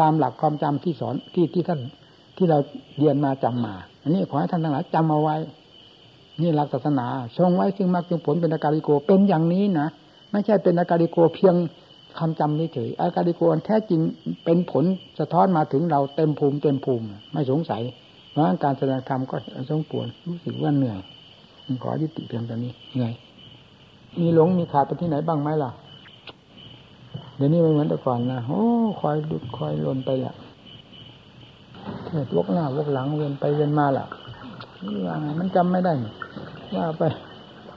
ตามหลักความจำที่สอนที่ที่ท่านที่เราเรียนมาจำมา อันนี้ขอให้ท่านทั้งหลายจำเอาไว้ นี่หลักศาสนาทรงไว้ซึ่งมรรคผลเป็นอาการิโกเป็นอย่างนี้นะไม่ใช่เป็นอาการิโกเพียงคำจำนี้เฉยอาการิโกนแท้จริงเป็นผลสะท้อนมาถึงเราเต็มภูมิเต็มภูมิไม่สงสัยเพราะการแสดงธรรมก็สมควรรู้สึกว่าเหนื่อยขอยุติเพียงตอนนี้ไงมีหลงมีขาดไปที่ไหนบ้างไหมล่ะ เดี๋ยวนี้ไม่เหมือนแต่ก่อนนะโอ้คอยดุดคอยลนไปละเทศวกหน้าวกหลังเวียนไปเวียนมาล่ะ ว่าไงมันจำไม่ได้ ว่าไป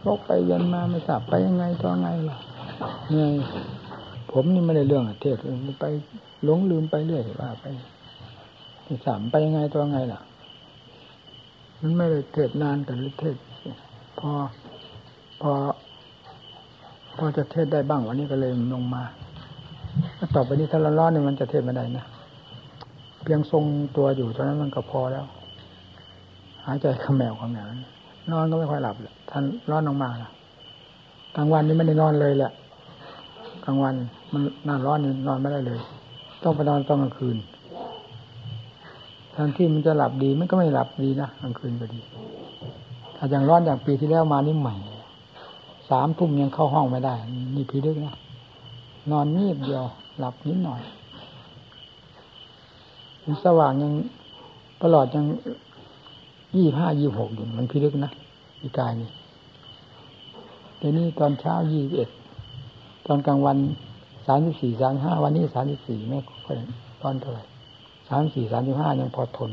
วกไปเวียนมาไม่ทราบไปยังไงตัวไงล่ะไงผมนี่ไม่ได้เรื่องเทศไปหลงลืมไปเรื่อยว่าไปไม่ทราบไปยังไงตัวไงล่ะ มันไม่ได้เทศนานแต่เทศพอ พอ พอจะเทศได้บ้างวันนี้ก็เลยลงมาต่อไปนี้ถ้าร้อนๆเนี่ยมันจะเทศไม่ได้นะเพียงทรงตัวอยู่เท่านั้นมันก็พอแล้ว หายใจขมแมวขมแมวนอนก็ไม่ค่อยหลับเลยท่านร้อนลงมาละกลางวันนี้ไม่ได้นอนเลยแหละกลางวันมันน่าร้อนนี่นอนไม่ได้เลย ต้องไปนอนตอนกลางคืนทันที่มันจะหลับดีมันก็ไม่หลับดีนะกลางคืนก็ดีถ้าอย่างร้อนอย่างปีที่แล้วมานี่ใหม่สามทุ่มยังเข้าห้องไม่ได้ นี่พีดึกนะนอนนีบเดียว หลับนิดหน่อยสว่างยังตลอดยัง ยี่ห้ายี่หกอยู่มันพีดึกนะอีกายนี่แต่นี่ตอนเช้ายี่สิบเอ็ดตอนกลางวันสามสิบสี่สามห้าวันนี้สามสิบสี่ไม่ค่อยตอนเท่าไหร่สามสี่สามสิบห้ายังพอทน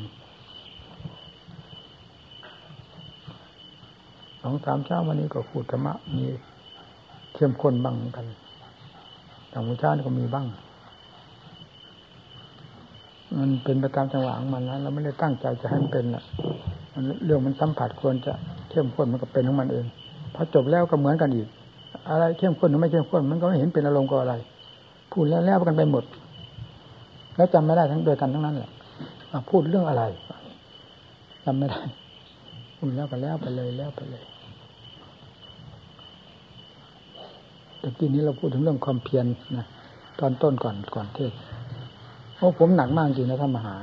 สองสามเช้าวันนี้ก็พูดธรรมะมีเข้มข้นบ้างกันต่มุชาติก็มีบ้าง มันเป็นไปตามจังหวะของมันนะเราไม่ได้ตั้งใจจะให้มันเป็นอะ เรื่องมันสัมผัสควรจะเข้มข้นมันก็เป็นของมันเองพอจบแล้วก็เหมือนกันอีก อะไรเข้มข้นหรือไม่เข้มข้นมันก็ไม่เห็นเป็นอารมณ์ก็อะไรพูดแล้วแล้วกันไปหมด แล้วจำไม่ได้ทั้งโดยกันทั้งนั้นแหละพูดเรื่องอะไรจำไม่ได้พูดแล้วก็แล้วไปเลยแล้วไปเลยแต่ทีนี้เราพูดถึงเรื่องความเพียรนะตอนต้นก่อนก่อนเทศโอ้ผมหนักมากจริงนะท่านมหา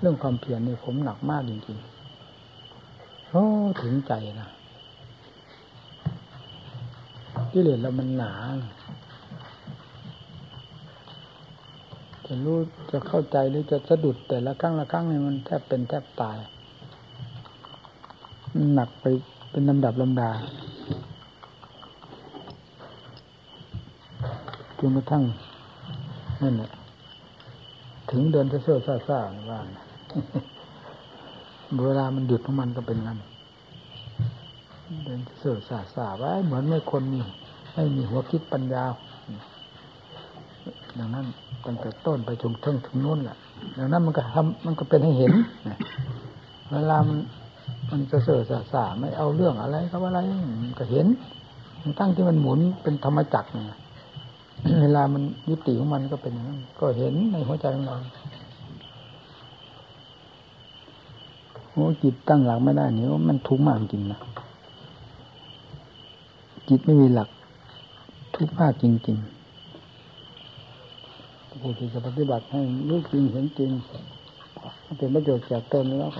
เรื่องความเพียรนี่ผมหนักมากจริงๆโอ้ถึงใจนะกิเลสเรามันหนาจะรู้จะเข้าใจหรือจะสะดุดแต่ละครั้งละครั้งนี่มันแทบเป็นแทบตาย หนักไปเป็นลำดับลำดาจนกระทั่งนั่นแหละ ถึงเดินเสื่อซ่าซ่าว่าเวลามันหยุดของมันก็เป็นงั้นเดินเสื่อซ่าซ่าไว้ เหมือนไม่คนมีไม่มีหัวคิดปัญญาดังนั้นตั้งแต่ต้นไปถึงถึงถึงนู้นแหละดังนั้นมันก็ทำมันก็เป็นให้เห็นเวลามันมันจะเสื่อซ่าซ่าไม่เอาเรื่องอะไรครับอะไรมันก็เห็น ตั้งที่มันหมุนเป็นธรรมจักรเนี่ย เวลามันยุติของมันก็เป็นอย่างนั้น ก็เห็นในหัวใจของเราโอ้จิตตั้งหลักไม่ได้เนี่ยมันทุกข์มากจริงนะจิตไม่มีหลัก ทุกข์มากจริงๆผู้ที่จะปฏิบัติให้รู้จริงเห็นจริงเป็นประโยชน์แก่ตนแล้ว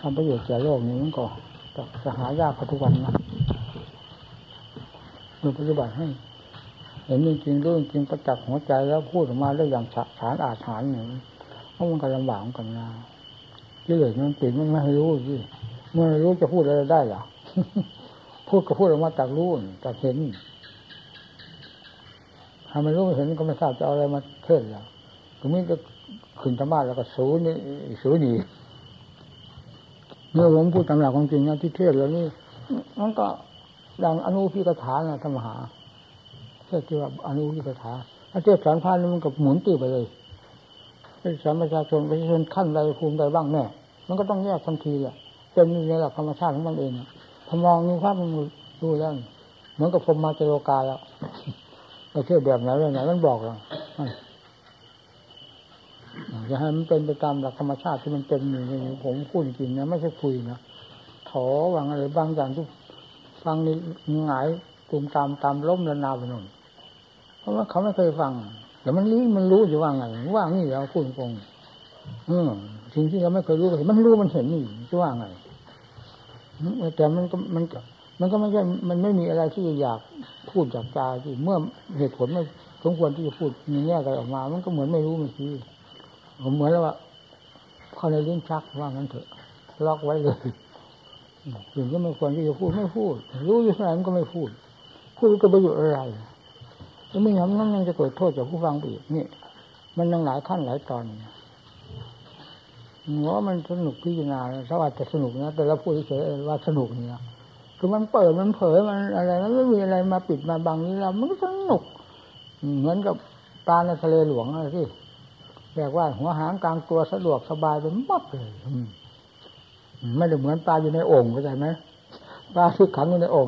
ทำประโยชน์แก่โลกนี้มันก็จะหายากกว่าทุกวันนะดยปฏิบัติให้ เห็นจริงรู้จริงประจักษ์หัวใจแล้วพูดออกมาได้อย่างฉะฉานอาถรรพ์หนึ่งเพราะมันก็ลำบากกันนะที่เหลือมันติดมันไม่รู้สิเมื่อรู้จะพูดอะไรได้หรอพูดก็พูดออกมาจากรู้จากเห็นถ้าไม่รู้เห็นก็ไม่ทราบจะเอาอะไรมาเทศแล้วตรงนี้ก็ขึ้นธรรมะแล้วก็สูนี่สูนีเมื่อผมพูดตำราความจริงนะที่เทศแล้วนี่มันก็ดังอนุพิกถานะธรรมหา เทียที่ว่าอนุวิกถาถ้าเทียบสารพันมันก็หมุนตื้อไปเลยสารประชาชนประชาชนขั้นใดภูมิใดบ้างแน่มันก็ต้องแยกทันทีแหละเป็นในหลักธรรมชาติของมันเองพอมองนี่ภาพมันดูแล้วเหมือนกับพรมมาเจโลกาแล้วเราเทียบแบบไหนแบบไหนมันบอกเราจะให้มันเป็นไปตามหลักธรรมชาติที่มันเป็นอยู่ผมพูดจริงนะไม่ใช่คุยนะถอวางอะไรบางอย่างที่ฟังนี่หงายตุมตามตามล้มระนาไปนู่น เพราะว่าเขาไม่เคยฟัง แต่มันรู้มันรู้อยู่ว่าไงว่างี้เราพูดตรงเออสิ่งที่เราไม่เคยรู้มันรู้มันเห็นนี่จะว่าไงแต่มันก็มันก็มันก็ไม่ใช่มันไม่มีอะไรที่จะอยากพูดจากใจที่เมื่อเหตุผลไม่สมควรที่จะพูดมีแง่อะไรออกมา มันก็เหมือนไม่รู้เมื่อกี้ผมเหมือนแล้วว่าเขาในลิ้นชักว่างั้นเถอะล็อกไว้เลยสิ่งที่ไม่ควรที่จะพูดไม่พูด รู้อยู่เท่าไหร่มันก็ไม่พูด พูดก็ประโยชน์อะไร แล้วไม่งั้นนั่นยังจะเกิดโทษจากผู้ฟังอีกนี่ มันยังหลายขั้นหลายตอนว่ามันสนุกพิจารณาสวัสดิ์จะสนุกนะแต่เราพูดเฉยว่าสนุกเนี่ยคือมันเปิดมันเผยมันอะไรแล้วไม่มีอะไรมาปิดมาบังนี่เรามันก็สนุก เหมือนกับปลาในทะเลหลวงอะไรที่แบบว่าหัวหางกลางตัวสะดวกสบายเป็นมัดเลยไม่ได้เหมือนปลาอยู่ในโอ่งเข้าใจไหม ปลาที่ขังอยู่ในโอ่ง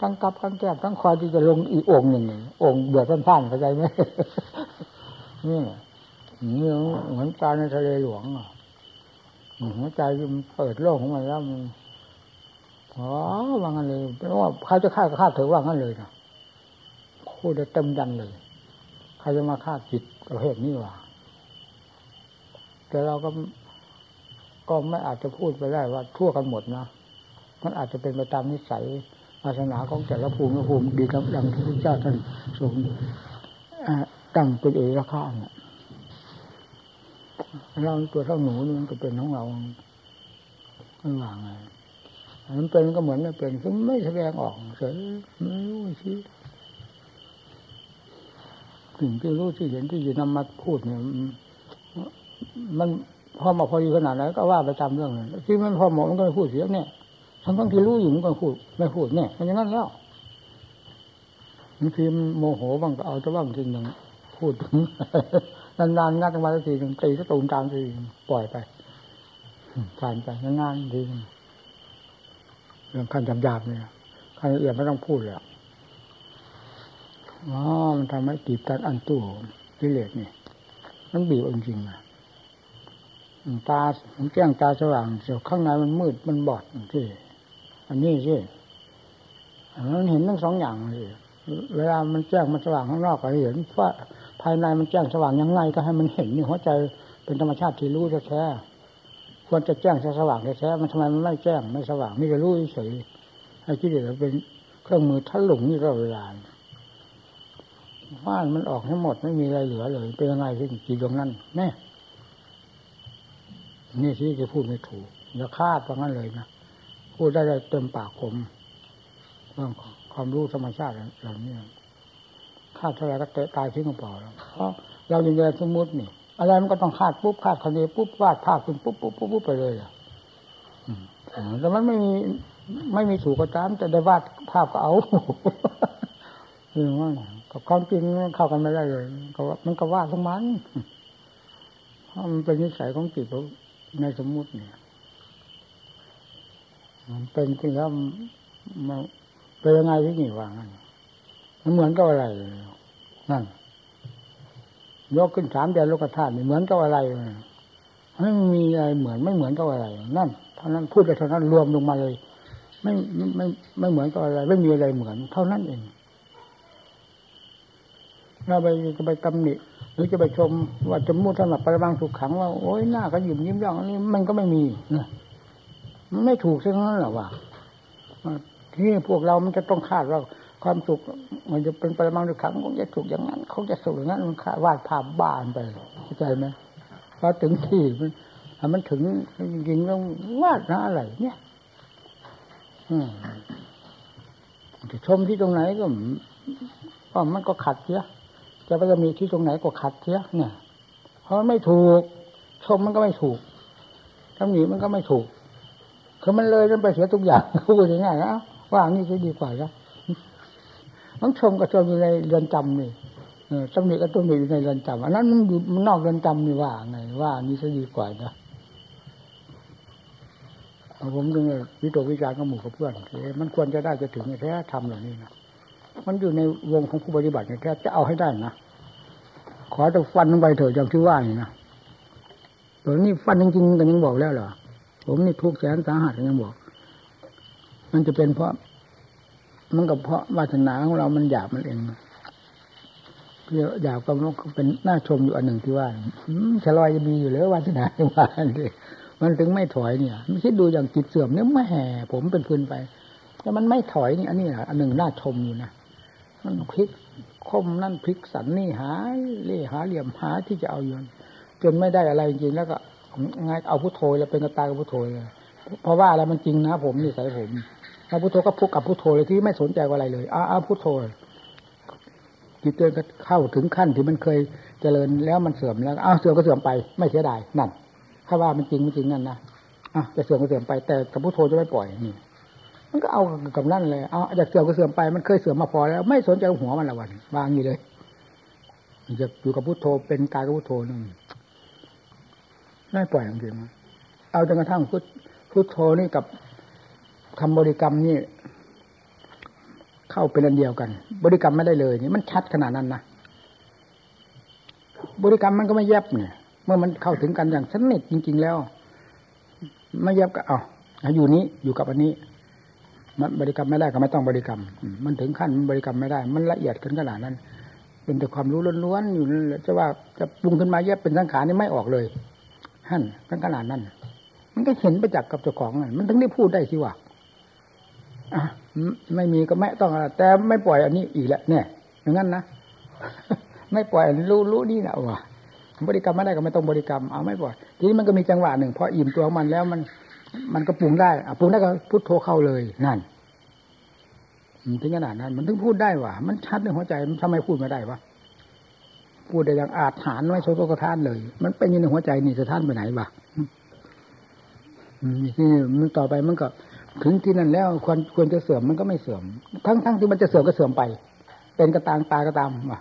ทั้งกับทั้งแก้มทั้งคอยที่จะลงอีกโอ่งหนึ่งโอ่งเบื่อสั้นๆเข้าใจไหมนี่นี่เหมือนปลาในทะเลหลวงอะหัวใจมันเปิดโลกของมันแล้วมันอ๋อว่างั้นเลยเพราะว่าใครจะฆ่าก็ฆ่าเถอะว่างั้นเลยนะพูดได้เต็มยันเลย ใครจะมาฆ่าจิตประเภทนี้วะแต่เราก็ก็ไม่อาจจะพูดไปได้ว่าทั่วกันหมดนะ มันอาจจะเป็นไปตามนิสัยศาสนาของแต่ละภูมิภูมิดีครับดังที่พระเจ้าท่านทรงตั้งเป็นเอกราคาเนี่ยเราตัวเท่าหนูนี่มันก็เป็นของเราไม่วางไงมันเป็นก็เหมือนไม่เป็นคือไม่แสดงออกเฉยไม่รู้ชี้สิ่งที่รู้ที่เห็นที่จะนำมาพูดเนี่ยมันพอมาพอดีขนาดไหนก็ว่าไปตามเรื่องนั้นที่มันพอเหมาะมันก็ไม่พูดเสียเนี่ย ทั้งทั้งที่รู้อยู่มันก็พูด ไม่พูดเนี่ยมันอย่างนั้นแล้วบางทีโมโหบ้างก็เอาจะบ้างทีหนึ่งพูดนานๆงัดมาทีหนึ่งตีก็ตูมตามทีปล่อยไปผ่านไปนานๆทีเรื่องขั้นหยาบๆเนี่ยขั้นละเอียดไม่ต้องพูดเลยอ๋อมันทำให้ตีบตันอันตู้กิเลสนี่มันบีบจริงๆนะตาผมแจ้งตาสว่างเสียวข้างในมันมืดมันบอดที่ อันนี้สิมันเห็นทั้งสองอย่างเลยเวลามันแจ้งมันสว่างข้างนอกก็เห็นว่าภายในมันแจ้งสว่างยังไงก็ให้มันเห็นนี่หัวใจเป็นธรรมชาติที่รู้แท้ควรจะแจ้งจะสว่างแท้มันทำไมมันไม่แจ้งไม่สว่างนี่จะรู้เฉยให้คิดเดี๋ยวเป็นเครื่องมือทัดหลงนี่ตลอดเวลาว่านมันออกทั้งหมดไม่มีอะไรเหลือเลย เป็นยังไงที่จีตรงนั้นแน่นี่ที่จะพูดไม่ถูกอย่าคาดว่างั้นเลยนะ พูดได้เต็มปากผมเรื่องความรู้ธรรมชาติเหล่านี้คาดเท่าไรก็เตะตายทิ้งกระเป๋าแล้วเพราะเราอยู่ในสมมตินี่อะไรมันก็ต้องคาดปุ๊บคาดคะเนปุ๊บวาดภาพขึ้นปุ๊บปุ๊บปุ๊บปุ๊บไปเลยอะแต่มันไม่มีไม่มีถูกก็ตามแต่ได้วาดภาพก็เอาคือว่ากับความจริงเข้ากันไม่ได้เลยก็มันก็วาดของมันเพราะมันเป็นนิสัยของจิตในสมมุติเนี่ย มันเป็นจริงแล้วมันเป็นยังไงที่นี่วางั้นมันเหมือนกับอะไรนั่นยกขึ้นสามเดือนโลกธาตุเหมือนกับอะไรไม่มีอะไรเหมือนไม่เหมือนกับอะไร นั่นเท่านั้นพูดไปเท่านั้นรวมลงมาเลย ไม่ไม่ไม่เหมือนกับอะไร ไม่มีอะไรเหมือน เท่านั้นเองเราไปจะไปกำหนิหรือจะไปชมว่าจมูดสำหรับประบางถูกขังว่าโอ้ยหน้าก็หยิ้มยิ้มย่องอันนี้มันก็ไม่มีนะ มันไม่ถูกซะงั้นหรอวะที่พวกเรามันจะต้องคาดว่าความสุขมันจะเป็นประมาณถูกขังคงจะถูกอย่างนั้นคงจะสุขอย่างนั้นมันคาดวาดภาพบ้านไปเข้าใจไหมพอถึงที่มันมันถึงจริงๆต้องวาดนะอะไร เนี่ย อืมจะชมที่ตรงไหนก็ก็มันก็ขัดเสียจะไปจะมีที่ตรงไหนก็ขัดเสียเนี่ย เพราะไม่ถูก ชมมันก็ไม่ถูกทำหนีมันก็ไม่ถูก คือมันเลยจนไปเสียทุกอย่างพูดง่ายๆนะว่านี่จะดีกว่าแล้วต้องชมก็ชมอยู่ในเรือนจำนี่ตำหนิก็ต้องอยู่ในเรือนจำอันนั้นมันอยู่มันนอกเรือนจำนี่ว่าไงว่านี่จะดีกว่านะผมจึงวิตกวิจารณ์กับหมู่กับเพื่อนมันควรจะได้จะถึงแท้ทำเหล่านี้นะมันอยู่ในวงของผู้ปฏิบัติแท้จะเอาให้ได้นะขอจะฟันลงไปเถอะอย่างที่ว่านี่นะตอนนี้ฟันจริงๆกันยังบอกแล้วเหรอ ผมนี่ทุกแสนสาหัสยังบอก มันจะเป็นเพราะ มันก็เพราะวาสนาของเรามันหยาบมันเองเพื่อหยาบก็เป็นน่าชมอยู่อันหนึ่งที่ว่าชะลอยจะมีอยู่แล้ววาสนาที่ว่ามันถึงไม่ถอยเนี่ยไม่ใช่ดูอย่างจิตเสื่อมเนี่ยไม่แห่ผมเป็นคืนไปแต่มันไม่ถอยนี่อันนี้อันหนึ่งน่าชมอยู่นะมันพลิกคมนั่นพลิกสันนี่หาเล่หาเหลี่ยมหาที่จะเอาโยนจนไม่ได้อะไรจริงแล้วก็ ง่ายเอาพุทโธแล้วเป็นกระตายกับพุทโธเลยเพราะว่าอะไรมันจริงนะผมนี่ใส่ผมแล้วพุทโธก็พุกกับพุทโธเลยที่ไม่สนใจอะไรเลยอ้าพุทโธจิตเตือนก็เข้าถึงขั้นที่มันเคยเจริญแล้วมันเสื่อมแล้วอ้าวเสื่อมก็เสื่อมไปไม่เสียดายนั่นถ้าว่ามันจริงมันจริงนั่นนะอะจะเสื่อมก็เสื่อมไปแต่กับพุทโธจะไม่ปล่อยนี่มันก็เอากับนั่นเลยเอาอยากเสื่อมก็เสื่อมไปมันเคยเสื่อมมาพอแล้ว ไม่สนใจหัวมันละวันวางนี้เลยจะอยู่กับพุทโธเป็นกายกับพุทโธนึง ไม่ปล่อยจริงๆเอาจนกระทั่งพุทพุทโธนี่กับคำบริกรรมนี่ เข้าเป็นอันเดียวกัน บริกรรมไม่ได้เลยนี่มันชัดขนาดนั้นนะบริกรรมมันก็ไม่แยบเนี่ย เมื่อมันเข้าถึงกันอย่างสนิทจริง ๆ แล้วไม่แยบก็เอาอยู่นี้อยู่กับอันนี้ มันบริกรรมไม่ได้ก็ไม่ต้องบริกรรม มันถึงขั้นมันบริกรรมไม่ได้ มันละเอียดขึ้นขนาดนั้น เป็นแต่ความรู้ล้วนๆอยู่จะว่าจะปรุงขึ้นมาแยบเป็นสังขารนี่ไม่ออกเลย ท่านตั้งขนาดนั้นมันก็เห็นไปจากกับเจ้าของมันถึงได้พูดได้ที่ว่าอะไม่มีก็ไม่ต้องแต่ไม่ปล่อยอันนี้อีกแหละเนี่ยอย่างนั้นนะไม่ปล่อยรู้รู้นี่นะว่ะบริกรรมไม่ได้ก็ไม่ต้องบริกรรมเอาไม่ปล่อยทีนี้มันก็มีจังหวะหนึ่งพออิ่มตัวของมันแล้วมัน มันก็ปรุงได้อะปรุงได้ก็พุทโธเข้าเลยนั่นถึงขนาดนั้น มันถึงพูดได้ว่ามันชัดในหัวใจมันทำไมพูดไม่ได้วะ พูดได้อย่างอาจหารไม่โชตกทานเลย มันเป็นอยู่ในหัวใจนี่จะท่านไปไหนบ้างนี่มันต่อไปมันก็ ถึงที่นั่นแล้วควรควรจะเสื่อมมันก็ไม่เสื่อม ทั้งทั้งที่มันจะเสื่อมก็เสื่อมไป เป็นกระตางตายก็ตามว่ะ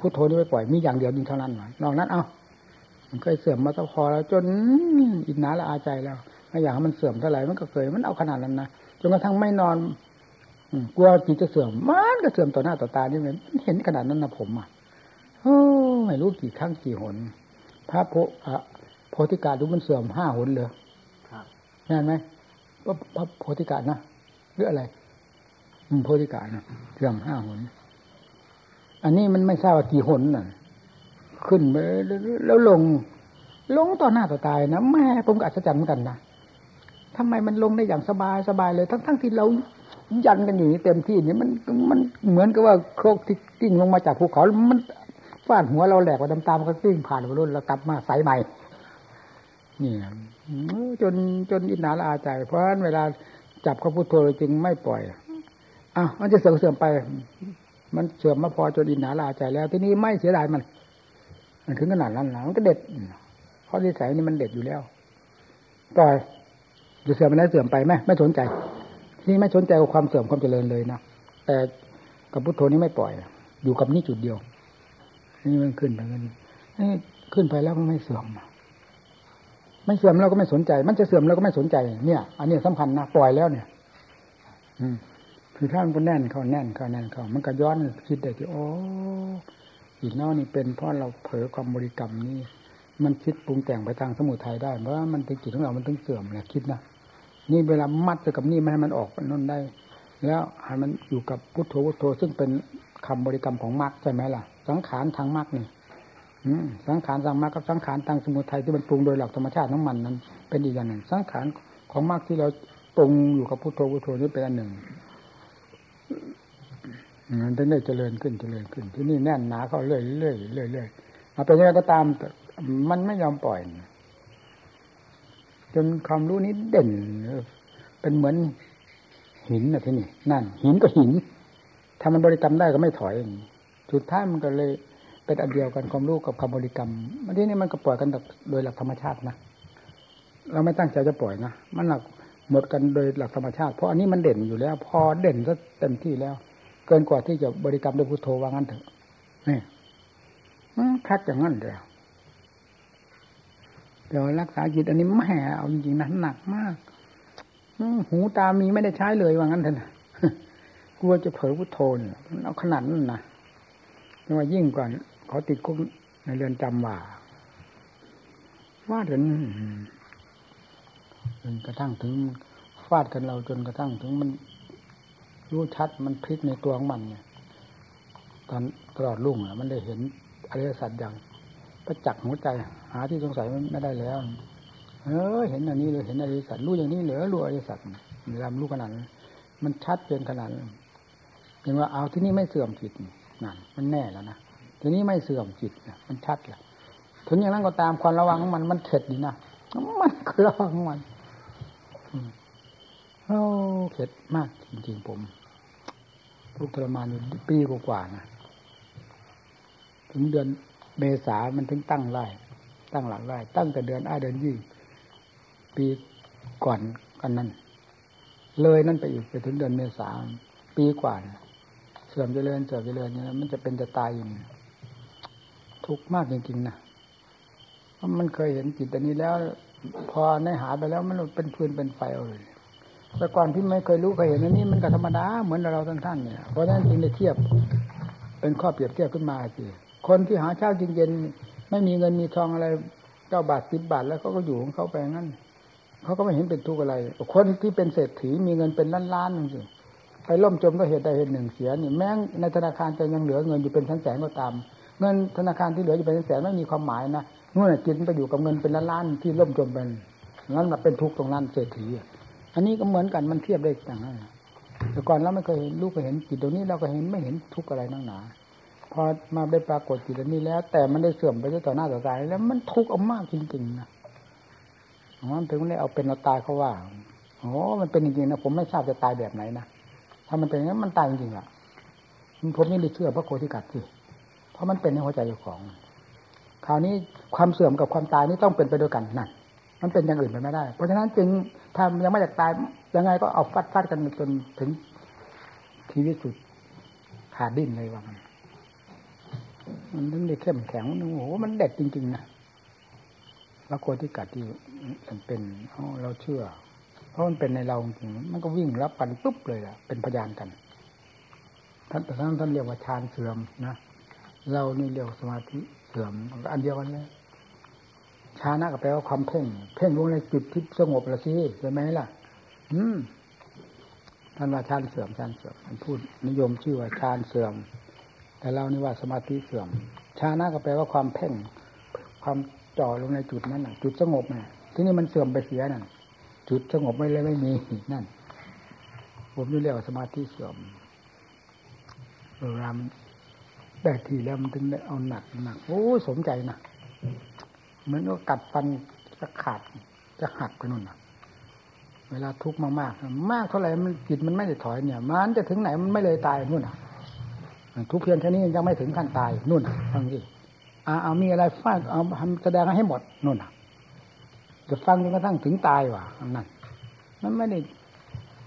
พุทโธนี่ไม่ปล่อยมีอย่างเดียวนี้เท่านั้นนอกนั้นเอามันเคยเสื่อมมาตั้งพอแล้ว จนอินนาละอาใจแล้วไม่อยากให้มันเสื่อมเท่าไหร่มันก็เคยมันเอาขนาดนั้นนะจนกระทั่งไม่นอนกลัวจิตจะเสื่อมมันก็เสื่อมต่อหน้าต่อตานี่มันเห็นขนาดนั้นนะผมอะ ไม่รู้กี่ครั้งกี่หน พระโพโพธิกาดูมันเสื่อมห้าหนเลยเห็นไหมว่าพระโพธิกานะหรืออะไรโพธิกานะเสื่อมห้าหน อันนี้มันไม่ทราบว่ากี่หนน่ะ ขึ้นไปแล้วลง ลงต่อหน้าต่อตายนะแม่ผมก็อัศจรรย์เหมือนกันนะทำไมมันลงได้อย่างสบายสบายเลย ทั้งทั้งที่เรายันกันอยู่นี่เต็มที่นี่มันมันเหมือนกับว่าโครกที่กิ้งลงมาจากภูเขา มัน ฟาดหัวเราแหลกว่าตามๆก็กิ้งผ่านไปรุ่นแล้วกลับมาใสใหม่นี่นะจนจนอินนาละอาใจ เพราะฉะนั้นเวลาจับเขาพุทโธจึงไม่ปล่อยอะมันจะเสื่อมเสื่อมไป มันเสื่อมมาพอจนอินนาละอาใจแล้ว ที่นี้ไม่เสียดายมัน มันถึงขนาดนั้นแล้วมันก็เด็ดเพราะนิสัยนี่มันเด็ดอยู่แล้วปล่อยจะเสื่อมไปแล้วเสื่อมไปไหมไม่สนใจนี่ไม่สนใจกับความเสื่อมความเจริญเลยนะแต่กับพุทโธนี้ไม่ปล่อย อยู่กับนี่จุดเดียว นี่มันขึ้นไปมันนี่ขึ้นไปแล้วมันไม่เสื่อมไม่เสื่อมเราก็ไม่สนใจ มันจะเสื่อมเราก็ไม่สนใจ เนี่ย อันนี้สำคัญนะปล่อยแล้วเนี่ย อืมคือถ้ามันก็แน่นเข้าแน่นเข้าแน่นเข้ามันก็ย้อนคิดได้ที่โอ้อีกนอกนี่เป็นเพราะเราเผลอความบริกรรมนี่มันคิดปรุงแต่งไปทางสมุทัยได้เพราะมันเป็นจิตของเรามันต้องเสื่อมแหละคิดนะนี่เวลามัดไปกับนี่ไม่ให้มันออกนั่นได้ แล้วให้มันอยู่กับพุทโธพุทโธซึ่งเป็น คำบริกรรมของมรรคใช่ไหมล่ะ สังขารทางมรรคนี่สังขารทางมรรคกับสังขารทางสมุทัยที่มันปรุงโดยหลักธรรมชาติน้ำมันนั้น เป็นอีกอย่างหนึ่ง สังขารของมรรคที่เราปรุงอยู่กับพุทโธพุทโธนี่เป็นอันหนึ่งมันจะได้เจริญขึ้นเจริญขึ้น ที่นี่แน่นหนาเข้าเรื่อยเรื่อยเรื่อยเรื่อยเอาไปยังไงก็ตามมันไม่ยอมปล่อย จนความรู้นี้เด่นเป็นเหมือนหินนะที่นี่นั่น หินก็หิน ถ้ามันบริกรรมได้ก็ไม่ถอยสุดท้ายมันก็เลยเป็นอันเดียวกันความรู้กับคำบริกรรมอันนี้นี่มันก็ปล่อยกันโดยหลักธรรมชาตินะเราไม่ตั้งใจจะปล่อยนะมันหลักหมดกันโดยหลักธรรมชาติ เพราะอันนี้มันเด่นอยู่แล้ว พอเด่นซะเต็มที่แล้ว เกินกว่าที่จะบริกรรมด้วยพุทโธว่างั้นเถอะนี่คัดอย่างนั้นเดียวเดี๋ยวรักษาจิตอันนี้แม่เอาจริงๆนะหนักมากหูตามีไม่ได้ใช้เลยว่างั้นเถอะนะ กลัวจะเผลอพุทโธเนี่ยเอาขนาดนั้นนะไม่ว่ายิ่งกว่าเขาติดคุกในเรือนจำว่าว่าถึงจนกระทั่งถึงฟาดกันเราจนกระทั่งถึงมันรู้ชัดมันพลิกในตัวของมันเนี่ยตอนตลอดรุ่งอะ มันได้เห็นอริยสัจอย่างประจักษ์หัวใจ หาที่สงสัยไม่ได้แล้ว เออ เห็นอันนี้เลยเห็นอริยสัจรู้อย่างนี้เหลือรู้อริยสัจมีรำรู้ขนาดนั้นมันชัดเกินขนาดนั้น เห็นว่าเอาที่นี่ไม่เสื่อมจิตนั่นมันแน่แล้วนะทีนี้ไม่เสื่อมจิตนะมันชัดแหละถึงอย่างนั้นก็ตามความระวังของมันมันเข็ดดีนะมันระวังของมันโอ้เข็ดมากจริงๆผมทุกทรมานอยู่ปีกว่าๆนะถึงเดือนเมษามันถึงตั้งไล่ตั้งหลักไล่ตั้งแต่เดือนอ้าเดือนยี่ปีก่อนกันนั้น เลยนั่นไปอีกไปถึงเดือนเมษาปีกว่าเสื่อมเจริญเสื่อมเจริญเนี่ยมันจะเป็นจะตายอยู่ทุกข์มากจริงๆนะเพราะมันเคยเห็นจิตอันนี้แล้ว พอในหาไปแล้วมันเป็นพื้นเป็นไฟเลยแต่ก่อนที่ไม่เคยรู้เคยเห็นอันนี้มันก็ธรรมดาเหมือนเราท่านๆเนี่ยเพราะฉะนั้นจึงได้เทียบ เป็นข้อเปรียบเทียบขึ้นมาสิคนที่หาเช้ากินเย็น ไม่มีเงินมีทองอะไรเก้าบาทสิบบาทแล้วเขาก็อยู่ของเขาไปงั้นเขาก็ไม่เห็นเป็นทุกข์อะไร คนที่เป็นเศรษฐีมีเงินเป็นล้านล้านนึงสิ ไปล่มจมก็เหตุใดเหตุหนึ่งเสียนี่แม้ในธนาคารจะยังเหลือเงินอยู่เป็นแสนแสนก็ตาม เงินธนาคารที่เหลืออยู่เป็นแสนไม่มีความหมายนะเงื่อนจิตไปอยู่กับเงินเป็นล้านล้านที่ล่มจมเป็นนั้นมาเป็นทุกข์ตรงนั้นเศรษฐีอันนี้ก็เหมือนกันมันเทียบได้อย่างนั้นแต่ก่อนเราไม่เคยเห็นลูกเคยเห็นจิตตรงนี้เราก็เห็นไม่เห็นทุกข์อะไรนั่งหนาพอมาได้ปรากฏจิตตรงนี้แล้ว แต่มันได้เสื่อมไปต่อหน้าต่อตาแล้วมันทุกข์เอามากจริงๆนะมันถึงได้เอาเป็นเอาตายเขาว่าโอ้มันเป็นจริงๆนะผมไม่ทราบจะตายแบบไหนนะ ถ้ามันเป็นอย่างนั้นมันตายจริงๆล่ะผมไม่ได้เชื่อพระโคติกัดสิเพราะมันเป็นในหัวใจของ คราวนี้ความเสื่อมกับความตายนี่ต้องเป็นไปด้วยกันนั่นมันเป็นอย่างอื่นไปไม่ได้ เพราะฉะนั้นจึงถ้ายังไม่อยากตายยังไงก็เอาฟัดฟัดกันจนถึงชีวิตสุดขาดดิ้นเลยว่ามันมันถึงได้เข้มแข็งโอ้โหมันเด็ดจริงๆนะแล้วคนที่กัดที่มันเป็นเราเชื่อ เพราะมันเป็นในเราจริงมันก็วิ่งรับกันปุ๊บเลยล่ะ เป็นพยานกันท่านแต่ท่านท่านเรียกว่าฌานเสื่อมนะเรานี่เรียกสมาธิเสื่อมอันเดียวกันเลยชานะก็แปลว่าความเพ่ง เพ่งลงในจุดที่สงบละสิใช่ไหมล่ะ อืมท่านว่าฌานเสื่อมฌานเสื่อมท่านพูดนิยมชื่อว่าฌานเสื่อม แต่เรานี่ว่าสมาธิเสื่อมชานะก็แปลว่าความเพ่ง ความจ่อลงในจุดนั้นน่ะ จุดสงบน่ะที่นี่มันเสื่อมไปเสียนั่น จุดสงบไม่เลยไม่มีนั่น ผมนี่เรียกว่าสมาธิเสื่อมเวลาได้ทีแล้วมันถึงได้เอาหนักหนักโอ้สมใจนะเหมือนว่ากัดฟันจะขาดจะหักไปนู่นนะเวลาทุกข์มากๆมากเท่าไหร่มันจิตมันไม่ได้ถอยเนี่ย มันจะถึงไหนมันไม่เลยตายนู่นน่ะ ทุกเพียงแค่นี้ยังไม่ถึงขั้นตายนู่นน่ะฟังสิอาเอามีอะไรฟาดเอาแสดงให้หมดนู่นน่ะ จะฟังจนกระทั่งถึงตายว่ะนั่นมันไม่ได้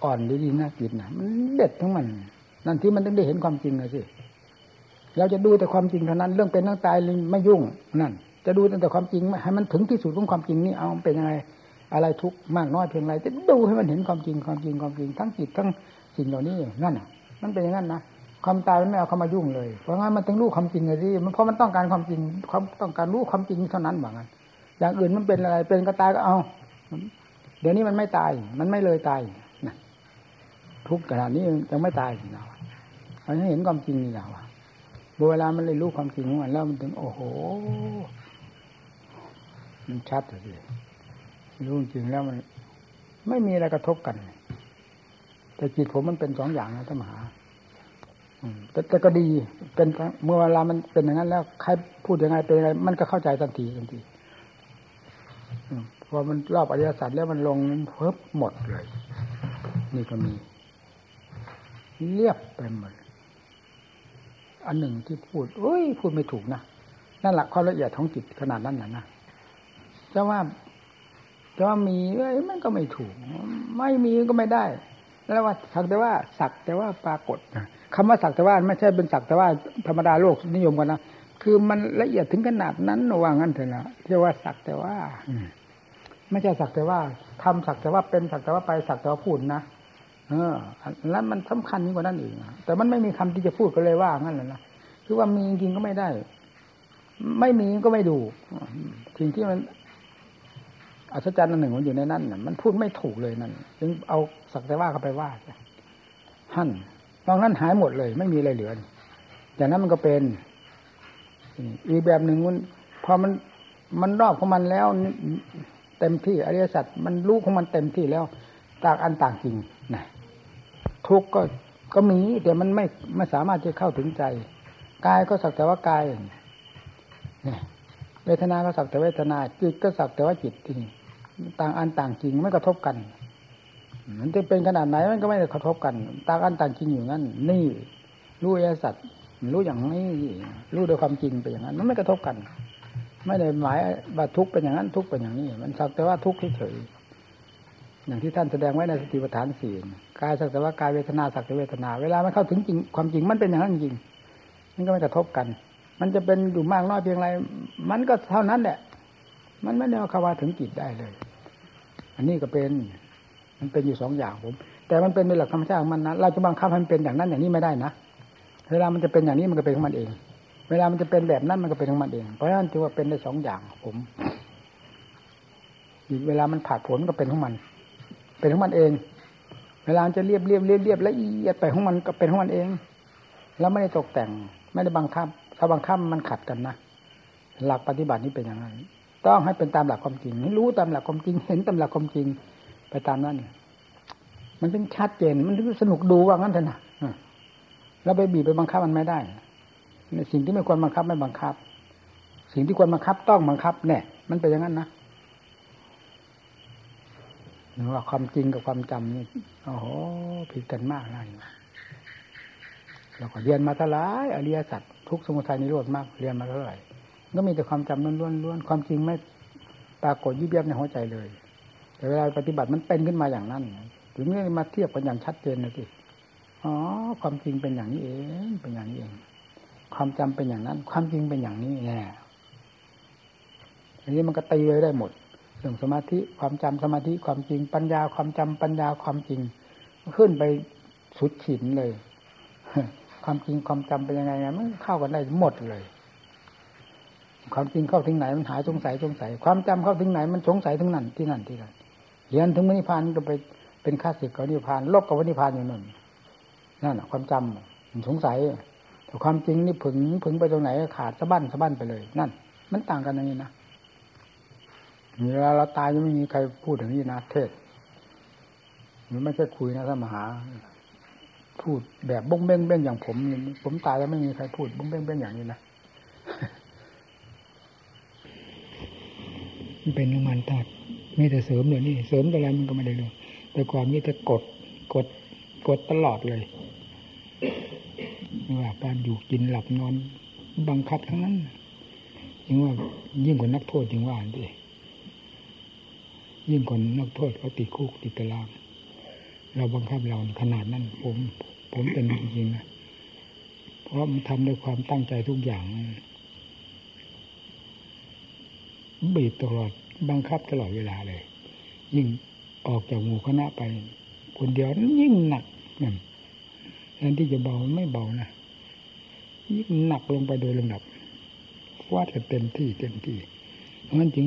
อ่อนดีๆนะจิตนะมันเด็ดทั้งมัน นั่นที่มันต้องได้เห็นความจริงเลยสิเราจะดูแต่ความจริงเท่านั้น เรื่องเป็นเรื่องตายไม่ยุ่งนั่น จะดูแต่ความจริงให้มันถึงที่สุดของความจริงนี่เอาเป็นยังไงอะไรทุกมากน้อยเพียงไรจะดูให้มันเห็นความจริงความจริงความจริงทั้งจิตทั้งสิ่งเหล่านี้นั่นอะ มันเป็นอย่างนั้นนะความตายมันไม่เอาเข้ามายุ่งเลยเพราะงั้นมันต้องรู้ความจริงเลยสิมันเพราะมันต้องการความจริงความต้องการรู้ความจริงเท่านั้นแบบนั้น อย่างอื่นมันเป็นอะไร เป็นก็ตายก็เอา เดี๋ยวนี้มันไม่ตาย มันไม่เลยตายนะทุกขนาดนี้ยังไม่ตายเราเราเห็นความจริงนี่เราเวลามันเลยรู้ความจริงของมันแล้วมันถึง โอ้โห มันชัดเลยรู้จริงแล้วมัน ไม่มีอะไรกระทบกัน แต่จิตผมมันเป็นสองอย่างนะท่านมหาแต่แต่ก็ดี เป็นเมื่อเวลามันเป็นอย่างนั้นแล้วใครพูดยังไงเป็นยังไงมันก็เข้าใจทันทีทันที พอมันรอบอริยสัจแล้วมันลงเพิ่มหมดเลย นี่ก็มีเรียบไปหมดอันหนึ่งที่พูดเอ้ยพูดไม่ถูกนะนั่นแหละความละเอียดของจิตขนาดนั้นนะนะจะว่าจะว่ามีเอ้ยมันก็ไม่ถูก ไม่มีก็ไม่ได้ แล้วว่าสักแต่ว่าสักแต่ว่าปรากฏคำว่าสักแต่ว่าไม่ใช่เป็นสักแต่ว่าธรรมดาโลกนิยมกันนะ คือมันละเอียดถึงขนาดนั้นว่างั้นเถอะนะเรียกว่าสักแต่ว่าไม่ใช่สักแต่ว่าทำสักแต่ว่าเป็นสักแต่ว่าไปสักแต่ว่าพูดนะเออแล้วมันสำคัญยิ่งกว่านั้นอีกแต่มันไม่มีคำที่จะพูดก็เลยว่างั้นเลยนะคือว่ามีจริงก็ไม่ได้ ไม่มีก็ไม่ดูสิ่งที่มันอัศจรรย์อันหนึ่งมันอยู่ในนั้นน่ะมันพูดไม่ถูกเลยนั่นจึงเอาสักแต่ว่าเข้าไปว่าหั่นตอนนั้นหายหมดเลย ไม่มีอะไรเหลืออย่างนั้นมันก็เป็น อีกแบบหนึ่งมันพอมันมันรอบของมันแล้วเต็มที่อริยสัจมันรู้ของมันเต็มที่แล้วต่างอันต่างจริงนะทุกก็ก็มีแต่มันไม่ไม่สามารถจะเข้าถึงใจกายก็สักแต่ว่ากายเนี่ยเวทนาก็สักแต่เวทนา จิตก็สักแต่ว่าจิตที่ต่างอันต่างจริงไม่กระทบกัน มันจะเป็นขนาดไหนมันก็ไม่กระทบกัน ต่างอันต่างจริงอยู่นั่นนี่รู้อริยสัจ รู้อย่างนี้รู้โดยความจริงไปอย่างนั้น มันไม่กระทบกัน ไม่ได้หมายว่าทุกเป็นอย่างนั้นทุกเป็นอย่างนี้ มันสักแต่ว่าทุกเฉยอย่างที่ท่านแสดงไว้ในสติปัฏฐานสี่กายสักแต่ว่ากายเวทนาสักแต่เวทนา เวลามันเข้าถึงจริงความจริงมันเป็นอย่างนั้นจริงมันก็ไม่กระทบกัน มันจะเป็นอยู่มากน้อยเพียงไร มันก็เท่านั้นแหละ มันไม่ได้เอาคำว่าถึงจิตได้เลย อันนี้ก็เป็นมันเป็นอยู่สองอย่างผม แต่มันเป็นในหลักธรรมชาติของมันนะเราจะบังคับให้มันเป็นอย่างนั้นอย่างนี้ไม่ได้นะ เวลามันจะเป็นอย่างนี้มันก็เป็นของมันเอง เวลามันจะเป็นแบบนั้นมันก็เป็นของมันเอง เพราะฉะนั้นจึงว่าเป็นได้สองอย่างผมอีกเวลามันผ่าผลก็เป็นของมัน เป็นของมันเอง เวลาจะเรียบเรียบเรียบเรียบละเอียดไปของมันก็เป็นของมันเอง แล้วไม่ได้ตกแต่ง ไม่ได้บังคับ ถ้าบังคับมันขัดกันนะ หลักปฏิบัตินี้เป็นอย่างนั้น ต้องให้เป็นตามหลักความจริงให้รู้ตามหลักความจริง เห็นตามหลักความจริง ไปตามนั้น มันเป็นชัดเจน มันสนุกดูว่างั้นเถอะนะ เราไปบีบไปบังคับมันไม่ได้ในสิ่งที่ไม่ควรบังคับไม่บังคับ สิ่งที่ควรบังคับต้องบังคับแน่มันเป็นอย่างนั้นนะหรือว่าความจริงกับความจำนี่โอ้โหผิดกันมากเลยเราก็เรียนมาทลายอริยสัจทุกสมุทัยนิโรธมากเรียนมาเท่าไหร่ก็มีแต่ความจำล้วนล้วนความจริงไม่ปรากฏยิบยับในหัวใจเลย แต่เวลาปฏิบัติมันเป็นขึ้นมาอย่างนั้น ถึงนี้มาเทียบกันอย่างชัดเจนเลยที่ อ๋อ ความจริงเป็นอย่างนี้เอง เป็นอย่างนี้เอง ความจำเป็นอย่างนั้น ความจริงเป็นอย่างนี้แน่อันนี้มันก็ตีเลยได้หมดเรื่องสมาธิความจำสมาธิความจริงปัญญาความจำปัญญาความจริง ขึ้นไปสุดฉินเลย ความจริงความจำเป็นยังไงมันเข้ากันได้หมดเลย ความจริงเข้าถึงไหนมันหายสงสัยสงสัย ความจำเข้าถึงไหนมันสงสัยถึงนั่นที่นั่นที่นั่นเรียนถึงมนิพานก็ไปเป็นข้าศึกกับนิพานลบกับวนิพานอยู่นั่น นั่นความจำมันสงสัยแต่ความจริงนี่ผึงผึงไปตรงไหนขาดสะบั้นสะบั้นไปเลย นั่น มันต่างกันอย่างนี้นะเวลาเราตายยังไม่มีใครพูดอย่างนี้นะเทศมันไม่ใช่คุยนะท่านมหา พูดแบบบ้งเบ้งเบ้งอย่างผมผมตายแล้วไม่มีใครพูดบ้งเบ้งเบ้งอย่างนี้นะมันเป็นน้ำมันธาตุมีแต่เสริมเลยนี่เสริมอะไรมันก็ไม่ได้เลยแต่ก่อนมีแต่กดกดกดตลอดเลย ว่าการอยู่กินหลับนอน บังคับทั้งนั้นยิ่งว่ายิ่งกว่านักโทษยิ่งว่าดิยิ่งกว่านักโทษเขาติดคุกติดตาราง เราบังคับเราขนาดนั้น ผม ผมเป็นจริงๆนะเพราะมันทำด้วยความตั้งใจทุกอย่าง บีบตลอดบังคับตลอดเวลาเลย ยิ่งออกจากหมู่คณะไป คนเดียวยิ่งหนักนั่น แทนที่จะเบาไม่เบานะยิ่งหนักลงไปโดยลำดับฟาดกันเต็มที่เต็มที่เพราะฉะนั้นจึง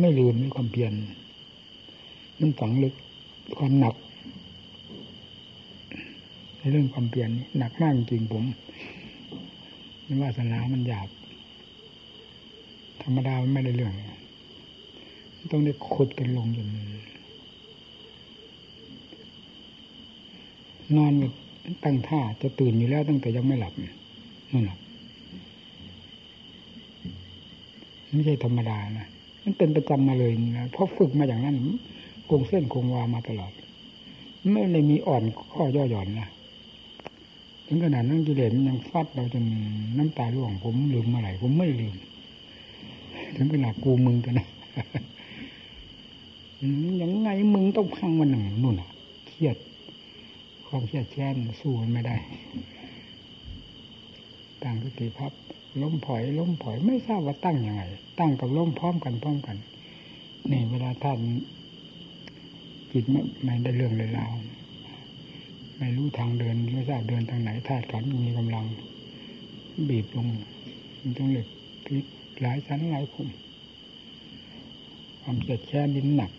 ไม่ลืมในความเพียรมันฝังลึกความหนักในเรื่องความเปลี่ยนหนักมากจริงผมไม่ว่าสนามันหยาบ ธรรมดาไม่ได้เรื่อง ต้องได้ขุดกันลงจนนอน ตั้งท่าจะตื่นอยู่แล้วตั้งแต่ยังไม่หลับนั่นหลับไม่ใช่ธรรมดานะมันเป็นประจำมาเลยนะเพราะฝึกมาอย่างนั้นคงเส้นคงวามาตลอด ไม่เลยมีอ่อนข้อย่อหย่อนนะถึงขนาดนั้นกิเลสมันยังฟัดเราจนน้ำตาล่วง ผมลืมเมื่อไหร่ผมไม่ลืม ถึงขนาดกูมึงกันนะยังไงมึงต้องพังมันหนึ่งนู่นอะ เครียด ความเครียดแค้นสู้มันไม่ได้ ต่างสติพับล้มผอย ล้มผอยไม่ทราบว่าตั้งยังไง ตั้งกับล้มพร้อมกันพร้อมกันนี่เวลาท่านจิตไม่ไม่ได้เรื่องเลยราวไม่รู้ทางเดินไม่ทราบเดินทางไหนธาตุขันมีกำลัง บีบลงมันต้องเหล็กพิษหลายชั้นหลายภูมิความเจ็ดแช่ดินหนัก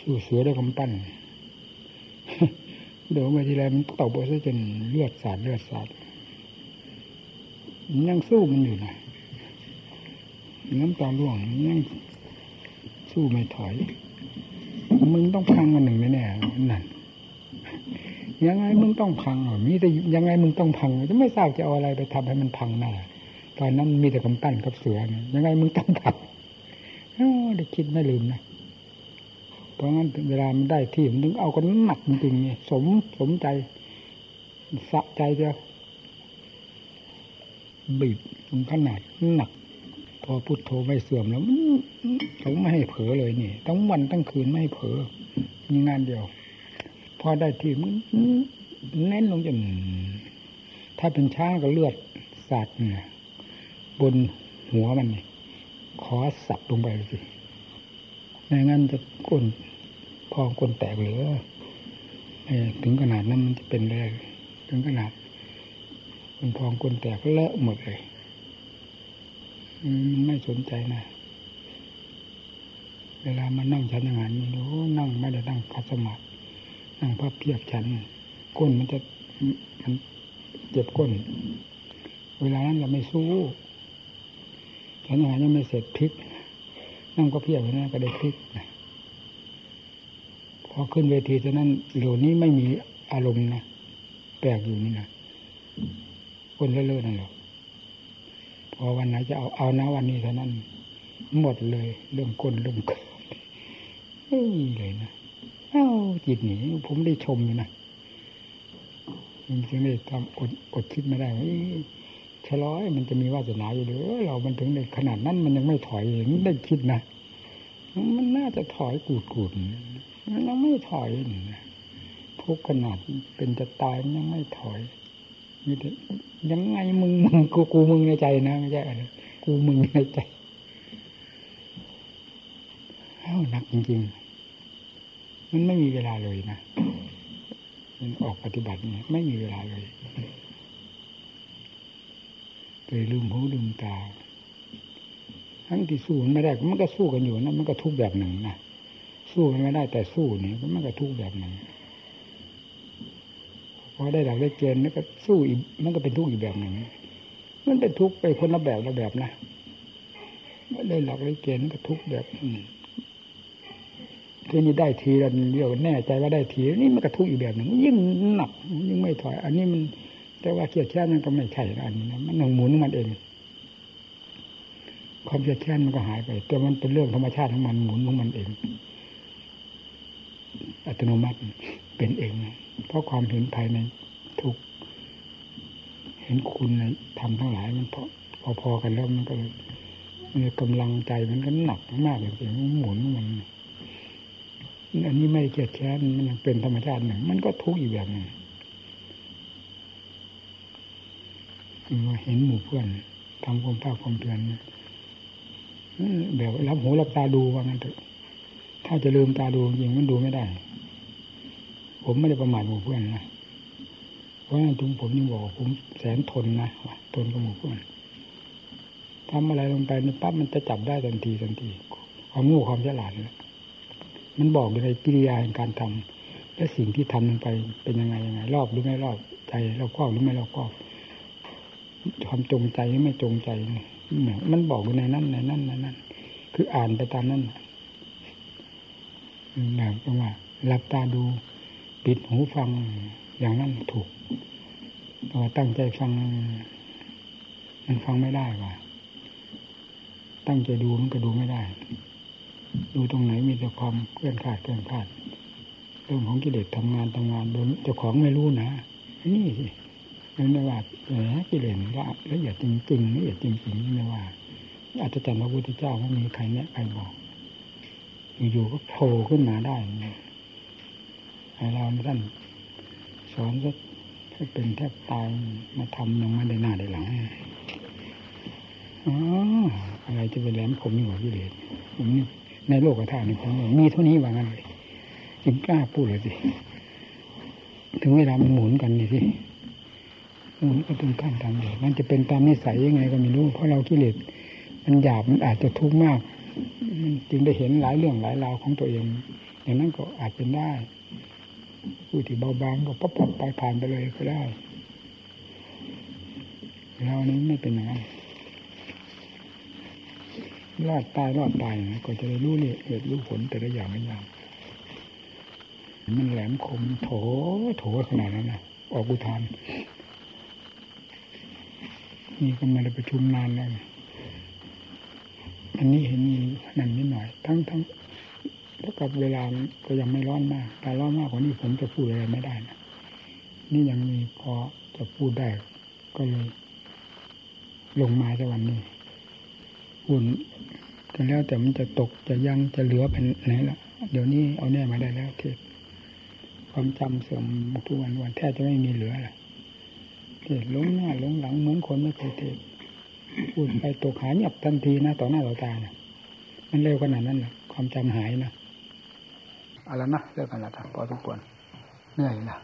สู้เสือด้วยกำปั้น เดี๋ยวไปทีไรมันตกไปซะจนเลือดสาดเลือดสาดยังสู้มันอยู่นะน้ำตาล่วงยังสู้ไม่ถอย มึงต้องพังกันหนึ่งแน่ๆนั่นยังไงมึงต้องพังอะมีแต่ยังไงมึงต้องพัง จะไม่ทราบจะเอาอะไรไปทำให้มันพังน่ะตอนนั้นมีแต่กำปั้นกับเสือนะยังไงมึงต้องพังได้คิดไม่ลืมนะ เพราะงั้นเวลามันได้ที่มันถึงเอากันหนักจริงๆนี่สมสมใจ สะใจเดียวบีบถึงขนาดหนัก พอพุทโธไม่เสื่อมแล้วมันต้องไม่ให้เผลอเลยนี่ต้องวันตั้งคืนไม่ให้เผลอมีงานเดียว พอได้ที่มันแน่นลงจนถ้าเป็นช้างก็เลือดสาดเนี่ยบนหัวมันนี่ขอสับลงไปสิไม่งั้นจะก้น พองก้นแตกเหลือถึงขนาดนั้นมันจะเป็นได้ถึงขนาดมันพองก้นแตกเลอะหมดเลยมันไม่สนใจนะเวลามานั่งฉันอาหารโอ้นั่งไม่ได้นั่งคัดสมาธินั่งพับเพียบฉันก้นมันจะมันเจ็บก้น เวลานั้นเราไม่สู้ฉันอาหารยังไม่เสร็จพลิกนั่งก็เพียบนะก็ได้พลิกนะ อขึ้นเวทีฉะนั้นเหล่านี้ไม่มีอารมณ์นะแปลกอยู่นี่นะคนเลื่อนๆนั่นหรอกพอวันไหนจะเอาเอานะวันนี้เท่านั้น หมดเลย เรื่องก้นเรื่องเกิดไม่มีเลยนะเอ้าจิตหนีผมได้ชมอยู่นะมันจึงได้ทำอดอดคิดไม่ได้ว่าชะล้อยมันจะมีวาสนาอยู่หรือเรามันถึงในขนาดนั้นมันยังไม่ถอยเห็นได้คิดนะมันน่าจะถอยกูดกูด มันยังไม่ถอยทุกขนาดเป็นจะตายมันยังไม่ถอยมีแต่ยังไงมึงมึงกูกูมึงในใจนะไม่ใช่อะไรกูมึงในใจเอ้าหนักจริง ๆ มันไม่มีเวลาเลยนะมันออกปฏิบัติเนี่ยไม่มีเวลาเลยเลยลืมหูลืมตาทั้งที่สู้มันไม่ได้มันก็สู้กันอยู่นะมันก็ทุกแบบหนึ่งนะ สู้มันไม่ได้แต่สู้นี่มันก็ทุกแบบหนึ่งพอได้หลักได้เกณฑ์แล้วก็สู้อีกมันก็เป็นทุกข์อีกแบบหนึ่งมันเป็นทุกข์ไปคนละแบบละแบบนะได้หลักได้เกณฑ์ก็ทุกข์แบบทีนี้ได้ทีและเดียวแน่ใจว่าได้ทีนี่มันก็ทุกข์อีกแบบหนึ่งยิ่งหนักยิ่งไม่ถอย อันนี้มันแต่ว่าเกียดแค่นั้นก็ไม่ใช่อันนี้นะมันหนึ่งหมุนมันเองความเกียดแค่นมันก็หายไป แต่มันเป็นเรื่องธรรมชาติของมันหมุนของมันเอง อัตโนมัติเป็นเอง เพราะความเห็นภายในทุกเห็นคุณในธรรมทั้งหลายมันพอพอกันแล้วมันก็มันกำลังใจมันก็หนักมากเลยมันหมุนมันอันนี้ไม่เกียดแค้นมันเป็นธรรมชาติหนึ่ง มันก็ทุกข์อีกแบบหนึ่งมาเห็นหมู่เพื่อนทำความภาคความเพียรแบบรับหูรับตาดูว่างั้นเถอะ ถ้าจะลืมตาดูจริงมันดูไม่ได้ ผมไม่ได้ประมาทหมู่เพื่อนนะเพราะนั้นถึงผมยังบอกผมแสนทนนะทนกับหมู่เพื่อนทำอะไรลงไปนี่ปั๊บมันจะจับได้ทันทีทันที ความงูความฉลาดเลยมันบอกอยู่ในกิริยาแห่งการทำและสิ่งที่ทำลงไปเป็นยังไงยังไง รอบหรือไม่รอบใจรอบครอบหรือไม่รอบครอบความจงใจหรือไม่จงใจเนี่มันบอกอยู่ในนั้นในนั้นในนั้น คืออ่านไปตามนั้น แบบว่าหลับตาดูปิดหูฟังอย่างนั้นถูกแต่ว่าตั้งใจฟัง มันฟังไม่ได้ว่ะตั้งใจดูมันก็ดูไม่ได้ ดูตรงไหนมีแต่ความเคลื่อนขาดเคลื่อนขาดเรื่องของกิเลสทำงานทำงานโดยเจ้าของไม่รู้นะนี่สินั่นว่าแหมกิเลสละละเอียดจริงๆละเอียดจริงๆนี่ว่าอาจจะจำพระพุทธเจ้าไม่มีใครเนี่ยใครบอก อยู่ๆก็โผล่ขึ้นมาได้ให้เราท่านสอนก็ให้เป็นแทบตายมาทำยังไม่ได้หน้าได้หลังอ๋ออะไรจะเป็นแหลมผมนี่หว่ากิเลสผมนี่ในโลกธาตุนี่ผมมีเท่านี้ว่างั้นเลยจึงกล้าพูดเลยสิถึงเวลามันหมุนกันนี่สิมันก็ถึงขั้นทำเลยมันจะเป็นตามนิสัยยังไงก็ไม่รู้ เพราะเรากิเลสมันหยาบมันอาจจะทุกข์มาก จึงได้เห็นหลายเรื่องหลายราวของตัวเอง อย่างนั้นก็อาจเป็นได้ผู้ที่เบาบางก็ปั๊บปับไปผ่านไปเลยก็ได้เรานี้ไม่เป็นอย่างนั้นรอดตายรอดตายนะก็จะได้รู้เนี่ยเหตุรู้ผลแต่ละอย่างไม่ยางมันแหลมคมโถโถขนาดนั้นนะออกอุทานนี่ก็มาได้ประชุมนานแล้ว อันนี้เห็นมีนั่นนิดหน่อย ทั้งทั้งแล้วกับเวลาก็ยังไม่ร้อนมาก แต่ร้อนมากกว่านี้ผมจะพูดอะไรไม่ได้นะนี่ยังมีพอจะพูดได้ก็เลยลงมาในวันนี้อุ่นกันแล้วแต่มันจะตกจะยังจะเหลือเป็นไหนละเดี๋ยวนี้เอาแน่มาได้แล้วเทศความจำเสื่อมทุกวันวันแทบจะไม่มีเหลือละเทศล้มหน้าล้มหลังเหมือนคนไม่เคยเทศ พูดไปตกหายเงียบทันทีนะต่อหน้าต่อตานะมันเร็วขนาดนั้นนะความจำหายนะอะไรนะเรื่องกันละทัพอทุกคนเหนื่อยนะ